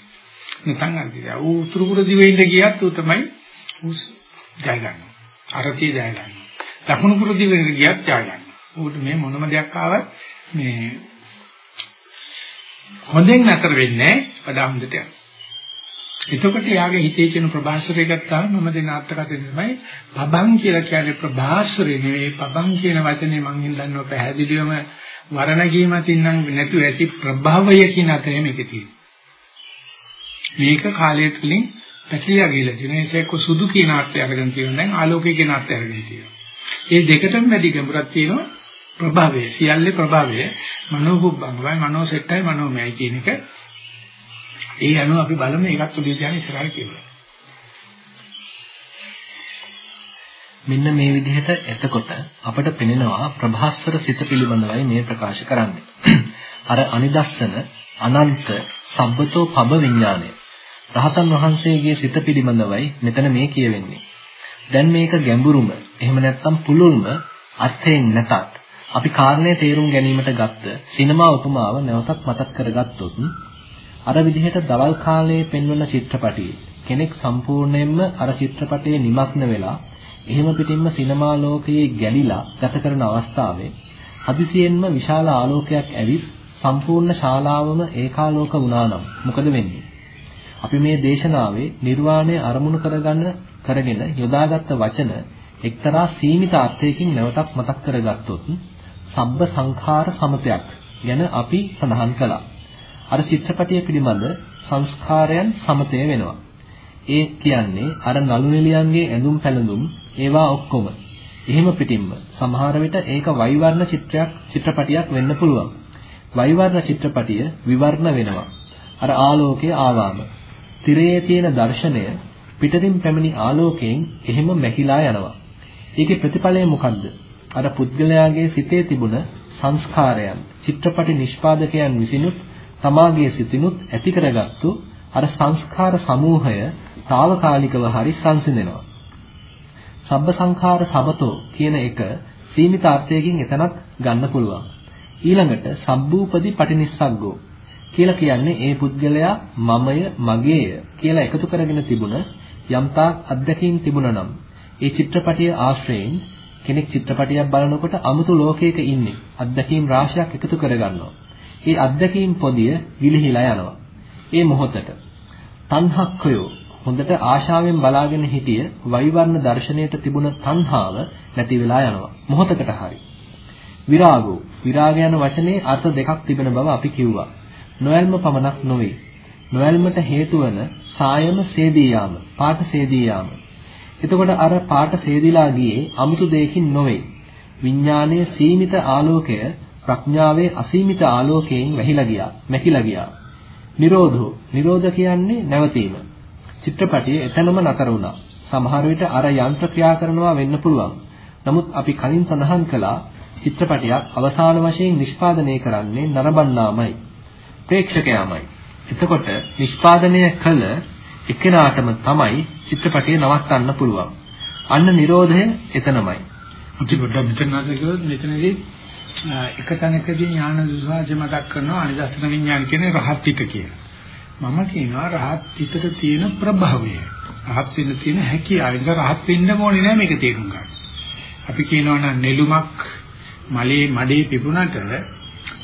නතං අර්ථි සාති. ඌ උතුරුකුර දිවෙින්ද ගියත් ඌ තමයි ඌ ජය ගන්නවා. අරතිය ජය ගන්නවා. දකුණු කුර දිවෙින්ද ගියත් ජය ගන්නවා. ඌට මේ මොනම දෙයක් ආවත් මේ හොඳෙන් නතර වෙන්නේ වඩා හොඳට යනවා. එතකොට යාගේ හිතේ තියෙන ප්‍රභාස්වරය ගත්තාම මම දෙන අර්ථකථනය තමයි පබං කියලා කියන්නේ ප්‍රභාස්වරය නෙවෙයි පබං කියන වචනේ මම හිතනවා පැහැදිලිවම වරණගී මතින් නම් නැතු ඇති ප්‍රභවය කියන අතරේ මේක තියෙනවා. මේක කාලය තුලින් පැතිලා ගිහලා තියෙන නිසා එක්ක සුදු කියන අර්ථය අරගෙන තියෙනවා දැන් ආලෝකය කියන අර්ථය අරගෙන තියෙනවා. මේ දෙකටම වැඩි ගැඹුරක් තියෙනවා ප්‍රභවය. සියල්ලේ ප්‍රභවය මනෝහුබ්බංගමයි මනෝසෙට්ටයි මනෝමයයි කියන එක. ඒ අනුව අපි බලමු ඒකත් උදේ කියන්නේ ඉස්සරහට කියලා. මෙන්න මේ විදිහට එතකොට අපට පෙනෙනවා ප්‍රභාස්වර සිත පිළිබඳවයි මේ ප්‍රකාශ කරන්නේ. අර අනිදස්සන අනන්ත සබ්බතෝ පබ විඥානය. රහතන් වහන්සේගේ සිත පිළිබඳවයි මෙතන මේ කියවෙන්නේ. දැන් මේක ගැඹුරුම එහෙම නැත්නම් පුළුල්ම අර්ථයෙන් නැතත් අපි කාරණේ තේරුම් ගැනීමට ගත්ත සිනමා උපමාව නැවතත් මතක් කරගත්තොත් අර විදිහට දවල් කාලයේ පෙන්වන චිත්‍රපටියේ කෙනෙක් සම්පූර්ණයෙන්ම අර චිත්‍රපටයේ নিমগ্ন වෙලා එහෙම පිටින්ම සිනමා ලෝකයේ ගැලිලා ගත කරන අවස්ථාවේ හදිසියෙන්ම විශාල ආලෝකයක් ඇවිත් සම්පූර්ණ ශාලාවම ඒකාලෝක වුණා නම් මොකද වෙන්නේ? අපි මේ දේශනාවේ නිර්වාණය අරමුණු කරගන්න කරගෙන යොදාගත්ත වචන එක්තරා සීමිත අර්ථයකින් නැවතත් මතක් කරගත්තොත් සබ්බ සංඛාර සමතයක් ගැන අපි සඳහන් කළා. අර චිත්‍රපටය පිළිබඳ සංස්කාරයන් සමතය වෙනවා. ඒ කියන්නේ අර නළු නිලියන්ගේ ඇඳුම් පැළඳුම් ඒවා ඔක්කොම. එහෙම පිටින්ම සමහර විට ඒක වෛවර්ණ චිත්‍රයක් චිත්‍රපටියක් වෙන්න පුළුවන්. වෛවර්ණ චිත්‍රපටිය විවර්ණ වෙනවා. අර ආලෝකය ආවාම. තිරයේ තියෙන දර්ශනය පිටින් පැමිණි ආලෝකයෙන් එහෙම මැකිලා යනවා. ඒකේ ප්‍රතිඵලය මොකද්ද? අර පුද්ගලයාගේ සිතේ තිබුණ සංස්කාරයන් චිත්‍රපටි නිෂ්පාදකයන් විසිනුත් තමාගේ සිතිනුත් ඇති කරගත්තු අර සංස්කාර සමූහය తాවකාලිකව හරි සංසිඳෙනවා. සබ්බ සංඛාර සමතෝ කියන එක සීමිත අර්ථයකින් එතනත් ගන්න පුළුවන්. ඊළඟට සබ්බූපදි පටිනිස්සග්ගෝ කියලා කියන්නේ ඒ පුද්ගලයා මමය මගේය කියලා එකතු කරගෙන තිබුණ යම්තාක් අත්දැකීම් තිබුණා නම් ඒ චිත්‍රපටිය ආශ්‍රයෙන් කෙනෙක් චිත්‍රපටියක් බලනකොට අමුතු ලෝකයක ඉන්නේ අත්දැකීම් රාශියක් එකතු කරගන්නවා. ඒ අත්දැකීම් පොදිය විලිහිලා යනවා. ඒ මොහොතට තණ්හක්ඛයෝ හොඳට ආශාවෙන් බලාගෙන හිටිය වෛවර්ණ දර්ශනයට තිබුණ තණ්හාව නැති වෙලා යනවා. මොහොතකට හරි. විරාගෝ විරාග යන වචනේ අර්ථ දෙකක් තිබෙන බව අපි කිව්වා. නොයල්ම පමණක් නොවේ. නොයල්මට හේතු වන සායම සේදී යාම, පාට සේදී යාම. එතකොට අර පාට සේදිලා ගියේ 아무තු දෙයකින් නොවේ. විඥානයේ සීමිත ආලෝකය ප්‍රඥාවේ අසීමිත ආලෝකයෙන් වැහිලා ගියා, මැකිලා ගියා. නිරෝධෝ නිරෝධ කියන්නේ නැවතීම. චිත්‍රපටිය එතනම නතර වුණා. සමහර විට අර යන්ත්‍ර ක්‍රියා කරනවා වෙන්න පුළුවන්. නමුත් අපි කලින් සඳහන් කළා චිත්‍රපටියක් අවසාන වශයෙන් නිෂ්පාදනය කරන්නේ නරඹන්නාමයි. ප්‍රේක්ෂකයාමයි. එතකොට නිෂ්පාදනය කළ එක්කෙනාටම තමයි චිත්‍රපටිය නවත්තන්න පුළුවන්. අන්න Nirodhaය එතනමයි. අපි පොඩ්ඩක් මෙතන නැසකලොත් මෙතනදී එක තැනකදී ඥාන දුසාජ මතක් කරනවා අනිදස්සන විඥාන කියන රහත් ටික කියලා. මම කියනවා රහත් හිතට තියෙන ප්‍රභවය. රහත් වෙන්න තියෙන හැකියාව. ඒක රහත් වෙන්න ඕනේ නෑ මේක තේරුම් ගන්න. අපි කියනවා නම් නෙළුමක් මලේ මඩේ පිපුණට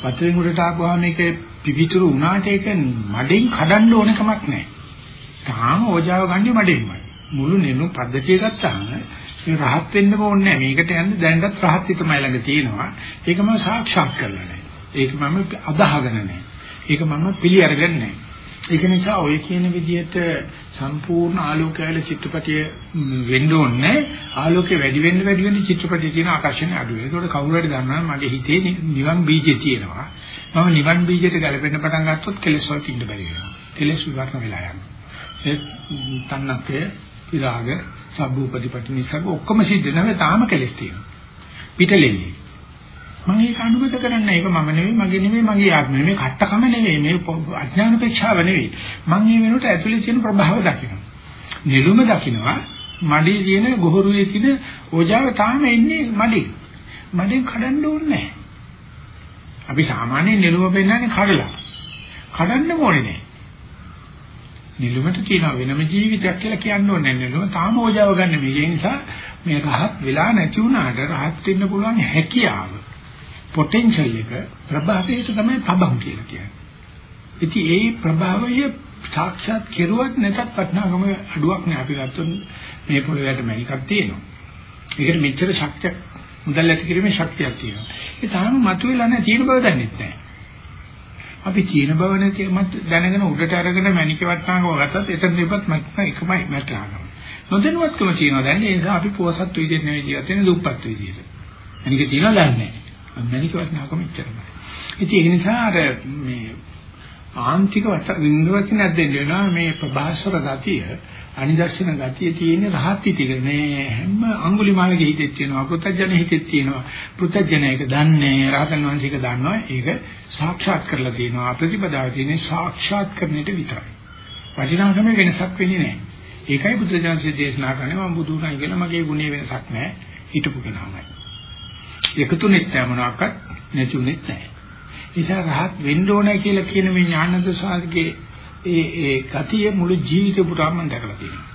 වතුරෙන් උඩට ආපුවාම මේක පිවිතුරු වුණාට ඒක මඩෙන් කඩන්න ඕන කමක් නෑ. තාම ඕජාව ගන්නේ මඩෙන්මයි. මුළු නෙළු පද්ධතිය ගත්තාම මේ රහත් වෙන්න ඕනේ නෑ. මේකට යන්න දැනටත් රහත් හිතමයි ළඟ තියෙනවා. ඒක මම සාක්ෂාත් කරලා නෑ. ඒක මම අදාහගෙන නෑ. ඒක මම පිළි අරගෙන නෑ. ඒක නිසා ඔය කියන විදිහට සම්පූර්ණ ආලෝකයල චිත්‍රපටිය වෙන්න ඕනේ ආලෝකය වැඩි වෙන්න වැඩි වෙන්න චිත්‍රපටියේ තියෙන ආකර්ෂණය අඩු වෙනවා. ඒකට කවුරු හරි දන්නවා මගේ හිතේ නිවන් බීජය තියෙනවා. මම නිවන් බීජයට ගැලපෙන්න පටන් ගත්තොත් කෙලෙස් වලට ඉන්න බැරි වෙනවා. කෙලෙස් විවරණ වෙලා යනවා. ඒ තන්නකේ විරාග සබ්බූපදීපටි නිසා ඔක්කොම සිද්ධ නැහැ තාම කෙලෙස් තියෙනවා. පිටලෙන්නේ. මම ඒක අනුගත කරන්නේ. ඒක මම නෙවෙයි මගේ නෙවෙයි මගේ ආත්මය නෙවෙයි කට්ටකම නෙවෙයි මේ අඥාන උපේක්ෂාව නෙවෙයි. මම මේ වෙනුවට ඇතුලේ තියෙන ප්‍රභාව දකිනවා. නිලුම දකිනවා. මඩේ තියෙන ගොහරුවේ තියෙන ඕජාව තාම එන්නේ මඩේ. මඩෙන් කඩන්න ඕනේ අපි සාමාන්‍යයෙන් නිලුම පෙන්නන්නේ කඩලා. කඩන්න ඕනේ නෑ නිලුමට තියෙන වෙනම ජීවිතයක් කියලා කියන්න ඕනේ නෑ නිලුම තාම ඕජාව ගන්න මේ නිසා මේ රහත් වෙලා නැති වුණාට රහත් වෙන්න පුළුවන් හැකියාව පොටෙන්ෂල් එක ප්‍රභාවයට තමයි පබම් කියලා කියන්නේ. ඉතින් ඒ ප්‍රභාවය සාක්ෂාත් කෙරුවත් නැතත් වටිනාකම අඩුවක් නෑ අපි ගත්තොත් මේ පොළොවට මැනිකක් තියෙනවා. ඒකට මෙච්චර ශක්තිය මුදල් ඇති කිරීමේ ශක්තියක් තියෙනවා. ඒ තාම මතුවෙලා නැහැ තියෙන බව දන්නේ නැහැ. අපි තියෙන බව නැති මත් දැනගෙන උඩට අරගෙන මැනික වටනාකම ගත්තත් එතන ඉපත් මම එකමයි මැටලානවා. නොදැනුවත්කම තියෙනවා දැන් ඒ නිසා අපි පොසත් විදිහට නෙවෙයි ජීවත් වෙන්නේ දුප්පත් විදිහට. මැනික තියෙනවා දන්නේ නැහැ. මැනික වටනාකම ඉච්චරයි. ඉතින් ඒ නිසා අර මේ ආන්තික වින්දවචනයක් දෙන්න වෙනවා මේ ප්‍රභාස්වර ගතිය අනිදර්ශන ගතිය තියෙන රහත් ටික මේ හැම අඟුලිමාලගේ හිතෙත් තියෙනවා පෘථජන හිතෙත් තියෙනවා. පෘථජන එක දන්නේ රහතන් වහන්සේක දන්නවා. ඒක සාක්ෂාත් කරලා තියෙනවා. ප්‍රතිපදාව තියෙන්නේ සාක්ෂාත් කරන්නට විතරයි. වටිනාකම වෙනසක් වෙන්නේ නැහැ ඒකයි බුදුරජාණන්සේ දේශනා කරන්නේ මම බුදු වුණා කියලා මගේ ගුණේ වෙනසක් නැහැ හිටපු කෙනාමයි. එකතුනෙත් නැහැ මොනවාක්වත් නැතුනෙත් නැහැ නිසා රහත් වෙන්න ඕනේ කියලා කියන මේ ඥානද සාධකේ ඒ ඒ ගතිය මුළු ජීවිතේ පුරාම මම දැකලා තියෙනවා.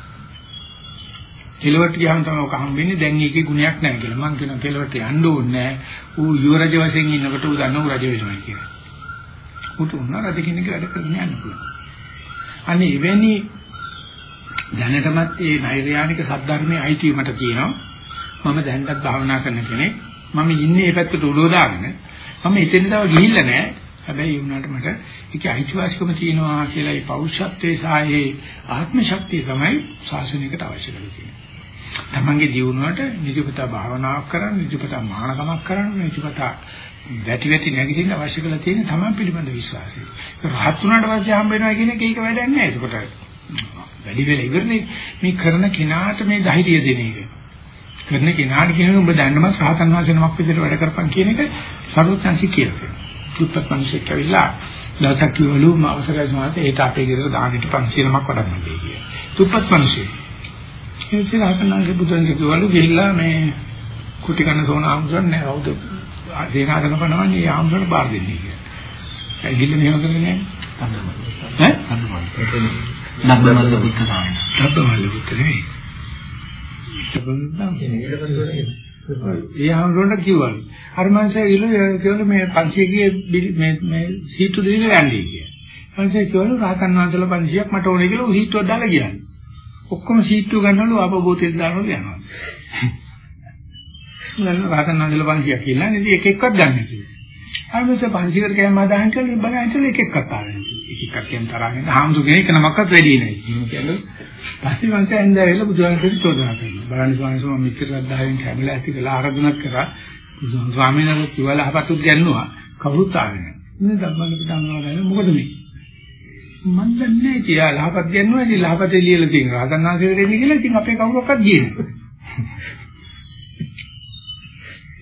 කෙලවට ගියාම තමයි ඔක හම්බෙන්නේ දැන් ඒකේ ගුණයක් නැහැ කියලා. මම කියන කෙලවට යන්න ඕනේ නැහැ. ඌ යුවරජ වශයෙන් ඉන්නකොට ඌ දන්නව රජ වෙනවා කියලා. ඌට උන්න රජ කෙනෙක් වැඩ කරන්න යන්න පුළුවන්. අනේ එවැනි දැනටමත් මේ නෛර්යානික සද්ධර්මයේ අයිතිය මට තියෙනවා. මම දැන්වත් භාවනා කරන කෙනෙක්. මම ඉන්නේ මේ පැත්තට උඩෝ දාගෙන මම එතෙන් තව ගිහිල්ලා නැහැ. හැබැයි ඒ වුණාට මට ඒකේ අයිතිවාසිකම තියෙනවා කියලා ඒ පෞරුෂත්වයේ සායේ ආත්ම ශක්තිය තමයි ශාසනයකට අවශ්‍ය කරලා තියෙන්නේ. තමන්ගේ ජීවුණාට නිදිපතා භාවනාවක් කරන්න, නිදිපතා මහානකමක් කරන්න, නිදිපතා වැටි වැටි නැගිටින්න අවශ්‍ය කරලා තියෙන තමන් පිළිබඳ විශ්වාසය. රහත් වුණාට පස්සේ හම්බ වෙනවා කියන එක ඒක වැඩක් නෑ. ඒකට වැඩි වෙලා ඉවරනේ මේ කරන කෙනාට මේ ධෛර්යය දෙන එක. කරන කෙනාට කියනවා ඔබ දැන්නම සාතන් වහන්සේ නමක් විදිහට වැඩ කරපන් කියන එක සරුවත්‍යංශي කියලා කියනවා. දුප්පත් මිනිස්සෙක් ඇවිල්ලා දවසක් කිව්වලු මම අවසරයි සමානට ඒට අපේ ගෙදර දානෙට 500 නමක් වඩන්න දෙයි කියලා. දුප්පත් මිනිස්සෙක්. ඒ ඉතින් ආතනගේ බුදුන් කිව්වලු ගිහිල්ලා මේ කුටි කන සෝන ආම්සන් නෑ කවුද සේනාසන පනවන්නේ ඒ ආම්සන් බාර දෙන්නේ කියලා. ඒ ගිල්ල මෙහෙම කරන්නේ ඈ? ඈ? නබ්බමල්ල බුද්ධ සායන. නබ්බමල්ල බුද්ධ නෙවෙයි. ඒ ආම්සන්ට කිව්වලු. අර මංසය ඉලු කියවල මේ 500 ගියේ මේ මේ සීතු දෙවිල යන්නේ කියලා. මංසය කියවල රාතන් වහන්සේලා 500ක් මට ඕනේ කියලා සීතුවක් දාලා ගියානේ. ඔක්කොම සීතු ගන්නවලු ආපබෝතෙත් දානවලු යනවා. නේද රාතන් වහන්සේලා 500ක් කියලා නේද එක එකක් ගන්න කියලා. අරමස 500කට කෑම හදාගෙන කියලා බලන්න ඉතල එක එකක් ආගෙන. එක එකක් කියන තරහින් හාමුදුරනේ එක නමක්වත් වැඩි නෑ. එහෙම කියන්නේ පස්සේ මං ඇඳ ඇවිල්ලා බුදුහාමුදුරට චෝදනා කරනවා. බලන්න ස්වාමීන් වහන්සේ මම මෙච්චර ශ්‍රද්ධාවෙන් කැමලා ඇති කියලා ආරාධනා කරා. ස්වාමීන් වහන්සේ කිව්වලා අහපතුත් ගන්නවා කවුරුත් ආවේ නැහැ. මේ ධම්මගත ධම්මනවා දැන මොකද මේ? මන් දන්නේ කියලා ලහපත් ගන්නවා ඉතින් ලහපතේ ලියලා තියෙනවා. රහතන් වහන්සේ වෙන්නේ කියලා ඉතින් අපේ කවුරක්වත් ගියේ නැහැ.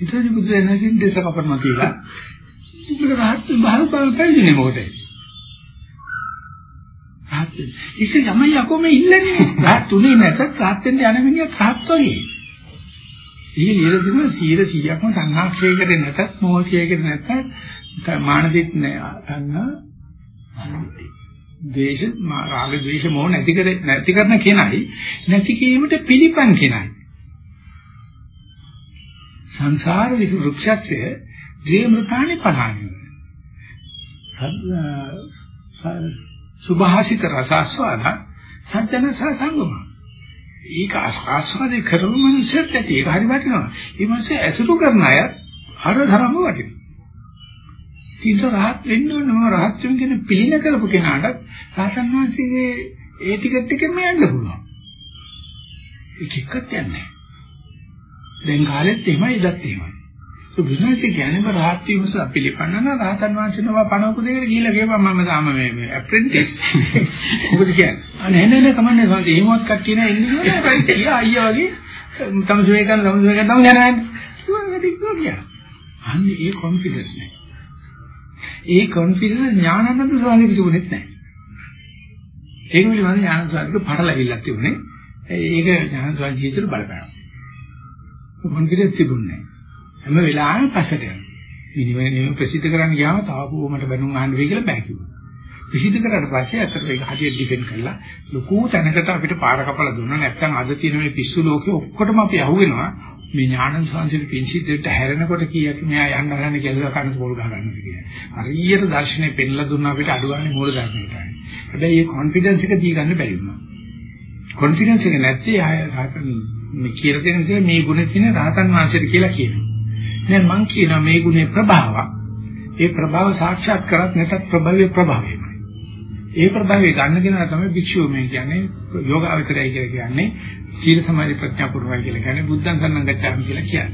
ඊට බුදු දහමින් දේශ කපනවා කියලා. ඉතින් රහත් බහල් බල පැවිදිනේ මොකටද? රහත් ඒක යමයි යකෝ මේ ඉල්ලන්නේ. රහත් තුනේ නැතත් රහත් වෙන්න යන මිනිහා රහත් වගේ. ඊයේ ලියලා තිබුණා 100%ක්ම සංහාක්ෂය කරේ නැතත් මොහොතය කරේ නැතත් මානදිත් නෑ සංහා ද්වේෂ රාග ද්වේෂ මොහ නැති කර නැති කරන කෙනයි නැති කීමට පිළිපන් කෙනයි සංසාර විසු වෘක්ෂස්ය ජීවමృతాනි පහානි සුභාසිත රසස්වාද සත්‍යන සසංගම ඒක ආස්වාදේ කරන මනුස්සයෙක් ඇති ඒක හරි වටිනවා. ඒ මනුස්සය ඇසුරු කරන අය අර ධර්ම වටිනවා. කිස රහත් වෙන්න ඕන මම රහත් වෙන කියන පිළින කරපු කෙනාට සාසන් වහන්සේගේ ඒ ටිකට් එකෙන් යන්න පුළුවන්. ඒක එක්කත් යන්නේ. දැන් කාලෙත් එහෙමයි ඉදත් එහෙමයි. බුදුන්සේ කියන්නේ රහත් වීම සඳහා පිළිපන්නන රහතන් වහන්සේනම පණවපුදේකට ගිහිල්ලා කියපන් මම තාම මේ මේ ඇප්‍රෙන්ටිස් මොකද කියන්නේ? අනේ නෑ නෑ කමන්නේ සමහර එහෙමවත් කට්ටිය නෑ ඉන්නේ. නෑ කියා අයියා වගේ. තම සුවේ කරන තම සුවේ කරන යනවා කිව්වා වැඩි කිව්වා කියා. අන්නේ ඒ කොන්ෆිඩන්ස් නෑ. ඒ කොන්ෆිඩන්ස් ඥානানন্দ ස්වාමීන් තිබුණෙත් නෑ. ඒක පිළිබඳ ඥානানন্দ ස්වාමීන් පටලවිල්ලක් තිබුණේ. ඒක ඥානানন্দ ස්වාමීන් ජීවිතේට බලපෑවා. කොන්ෆිඩන්ස් තිබුණේ හැම වෙලාවෙම පස්සට යනවා. මිනිමේ නෙමෙයි ප්‍රසිද්ධ කරන්න ගියාම තාපුව මට බැනුම් අහන්න වෙයි කියලා බෑ කිව්වා. ප්‍රසිද්ධ කරාට පස්සේ අතට ඒක හරියට ඩිෆෙන්ඩ් කරලා ලොකු තැනකට අපිට පාර කපලා දුන්නා නැත්නම් අද තියෙන මේ පිස්සු ලෝකේ ඔක්කොටම අපි අහුවෙනවා මේ ඥානන් සංසිල් පිංසිද්දට හැරෙනකොට කීයක් මෙයා යන්න හදන කියලා කන පොල් ගහ ගන්නවා කියන්නේ. හරියට දර්ශනේ පෙන්ලා දුන්නා අපිට අඩුවන්නේ මූල ධර්මයට. හැබැයි මේ කොන්ෆිඩන්ස් එක දී ගන්න බැරි වුණා. කොන්ෆිඩන්ස් එක නැත්තේ ආය රහතන් මේ කියලා දෙන නිසා මේ ගුණ තියෙන රහතන් වහන්සේට කියලා කියනවා. දැන් මං කියනවා මේ ගුණේ ප්‍රභාවක්. ඒ ප්‍රභාව සාක්ෂාත් කරත් නැතත් ප්‍රභවයේ ප්‍රභාවයමයි. ඒ ප්‍රභාවය ගන්න කෙනා තමයි භික්ෂුව මේ කියන්නේ යෝගාවචරය කියලා කියන්නේ සීල සමාධි ප්‍රඥා පුරවයි කියලා කියන්නේ බුද්ධං සරණං ගච්ඡාමි කියලා කියන්නේ.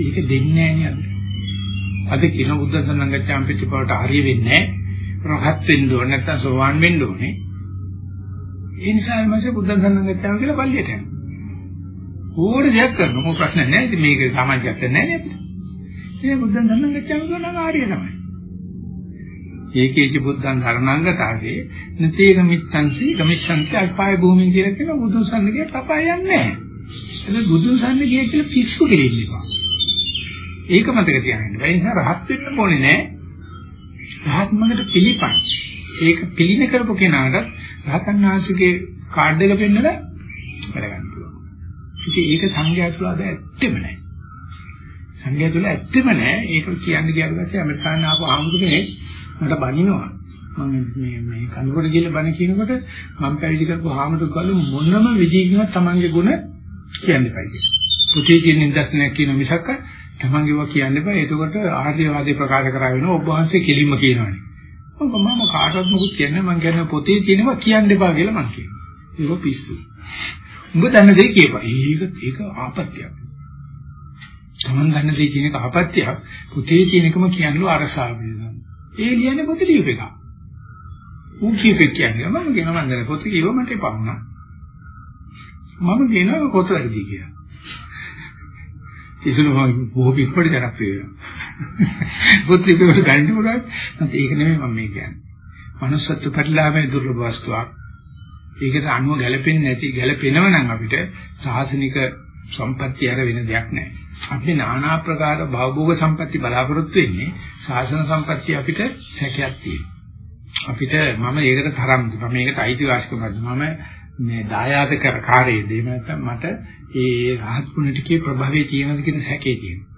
ඒක දෙන්නේ නැහැ නේද? අද කියන බුද්ධං සරණං ගච්ඡාමි පිටිපවට හරිය වෙන්නේ නැහැ. රහත් වෙන්න ඕනේ නැත්නම් සෝවාන් වෙන්න ඕනේ. ඒ නිසා මම බුද්ධං සරණං ගච්ඡාමි කියලා පල්ලියට යනවා. ඕනේ දෙයක් කරනවා. මොකක් ප්‍රශ්න නැහැ. ඉතින් මේක සමාජයක් නැහැ නේද? ඒ බුද්ධං සරණං ගච්ඡාමි කියන ආර්ය තමයි. ඒකේච බුද්ධං සරණංගතාවේ නතේක මිත්තංසි ගමිස්සන්ති අල්පාය භූමින් කියලා කියන බුදුන් සන්නගේ තපා යන්නේ නැහැ. ඒක බුදුන් සන්නගේ කියලා පිස්සු කෙරෙන්න එපා. ඒක මතක තියාගන්න. ඒ නිසා රහත් වෙන්න ඕනේ නැහැ. රහත් මඟට පිළිපන්. ඒක පිළින කරපු කෙනාට රහතන් වහන්සේගේ කාඩ් එක පෙන්නලා වැඩ ගන්න පුළුවන්. ඉතින් ඒක සංඝයා තුළ අද ඇත්තෙම නැහැ. සංඝයා තුළ ඇත්තෙම නැහැ. ඒක කියන්නේ කියන පස්සේ ඇමරිකානු ආපු ආමුදු කෙනෙක් මට බනිනවා. මම මේ මේ කනුකොට ගිහලා බණ කියනකොට මම පැවිදි කරපු හාමුදුරුවෝ කළු මොනම විදිහකින්වත් Tamange ගුණ කියන්න එපා කියලා. පුතේ කියන නිදර්ශනයක් කියන මිසක් Tamange වා කියන්න එපා. එතකොට ආර්යවාදී ප්‍රකාශ කරා වෙනවා. ඔබ වහන්සේ කෙලින්ම කියනවානේ. මම මම කාටවත් මොකුත් කියන්නේ මම කියන්නේ පොතේ තියෙනවා කියන්න එපා කියලා මම කියනවා. ඒක පිස්සු. උඹ දන්න දේ කියපන්. ඒක ඒක ආපත්‍යක්. Taman දන්න දේ කියන එක ආපත්‍යක්. පොතේ කියන එකම කියන්නේ අරසාව වෙනවා. ඒ ලියන්නේ පොත ලියප එක. ඌ කීපෙක් කියන්නේ මම කියනවා මම දැන් පොත කියව මට එපා වුණා. මම කියනවා පොත වැඩි කියලා. ඉතින් මම බොහෝ පිටපොඩි දරක් වේවා. පොත් ලියපෙකට ගන්න පුළුවන්. නැත්නම් ඒක නෙමෙයි මම මේ කියන්නේ. manussත්ව පරිලාභයේ දුර්ලභ වස්තුවක්. ඒකට අනුව ගැලපෙන්නේ නැති ගැලපෙනව නම් අපිට සාසනික සම්පත්‍ය හැර වෙන දෙයක් නැහැ. අපි নানা ආකාර භවභෝග සම්පatti බලාපොරොත්තු වෙන්නේ ශාසන සම්පatti අපිට සැකයක් තියෙනවා. අපිට මම ඒකට තරම් මම මේකට අයිතිවාසිකමක් මම මේ දායාද කර කාර්යයේද එහෙම නැත්නම් මට ඒ රහත් ගුණ ටිකේ ප්‍රභවයේ තියෙනද කියන සැකේ තියෙනවා.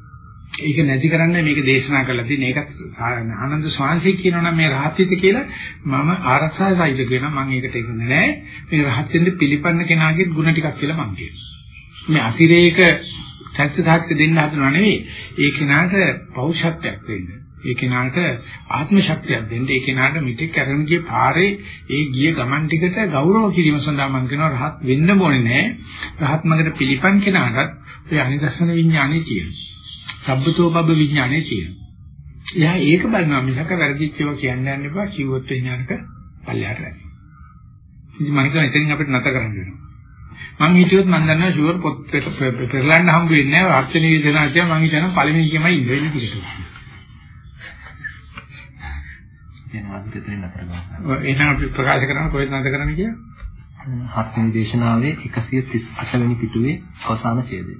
ඒක නැති කරන්න මේක දේශනා කරලා තියෙන ඒකත් ආනන්ද ස්වාමීන් කියනවනම් මේ රහත්ිත කියලා මම ආරක්ෂාසයිද කියනවා මම ඒකට එකඟ නැහැ. මේ රහත් වෙන්න පිළිපන්න කෙනාගේ ගුණ ටිකක් කියලා මම කියනවා. මේ අතිරේක සත්‍ය සාහිත්‍ය දෙන්න හදනව නෙවෙයි. ඒ කෙනාට පෞෂත්වයක් දෙන්න. ඒ කෙනාට ආත්ම ශක්තියක් දෙන්න. ඒ කෙනාට මිත්‍යක් කරන ගිය පාරේ ඒ ගිය ගමන් ටිකට ගෞරව කිරීම සඳහා මම කියනවා රහත් වෙන්න ඕනේ නෑ. රහත් මඟට පිළිපන් කෙනාටත් ඔය අනිදර්ශන විඥානේ තියෙනවා. සබ්බතෝ බබ්බ විඥානේ තියෙනවා. එයා ඒක බලනවා මිසක වැරදිච්ච ඒවා කියන්න යන්න එපා. කිව්වොත් විඥානක පල්ලෙහාට වැටෙනවා. ඉතින් මම හිතනවා එතනින් අපිට නැතර කරන්න වෙනවා. මං හිතුවොත් මං දන්නවා ෂුවර් පොත් පෙරලන්න හම්බ වෙන්නේ නැහැ අර්චන වේදනා කියලා මං හිතනවා පළවෙනි එකමයි ඉඳෙන්නේ කියලා. එහෙනම් අපි දෙතරින් අතර ගන්නවා. එහෙනම් අපි ප්‍රකාශ කරන කොහෙද නැද කරන්නේ කියලා? හත්වෙනි දේශනාවේ 138 වෙනි පිටුවේ අවසාන ඡේදය.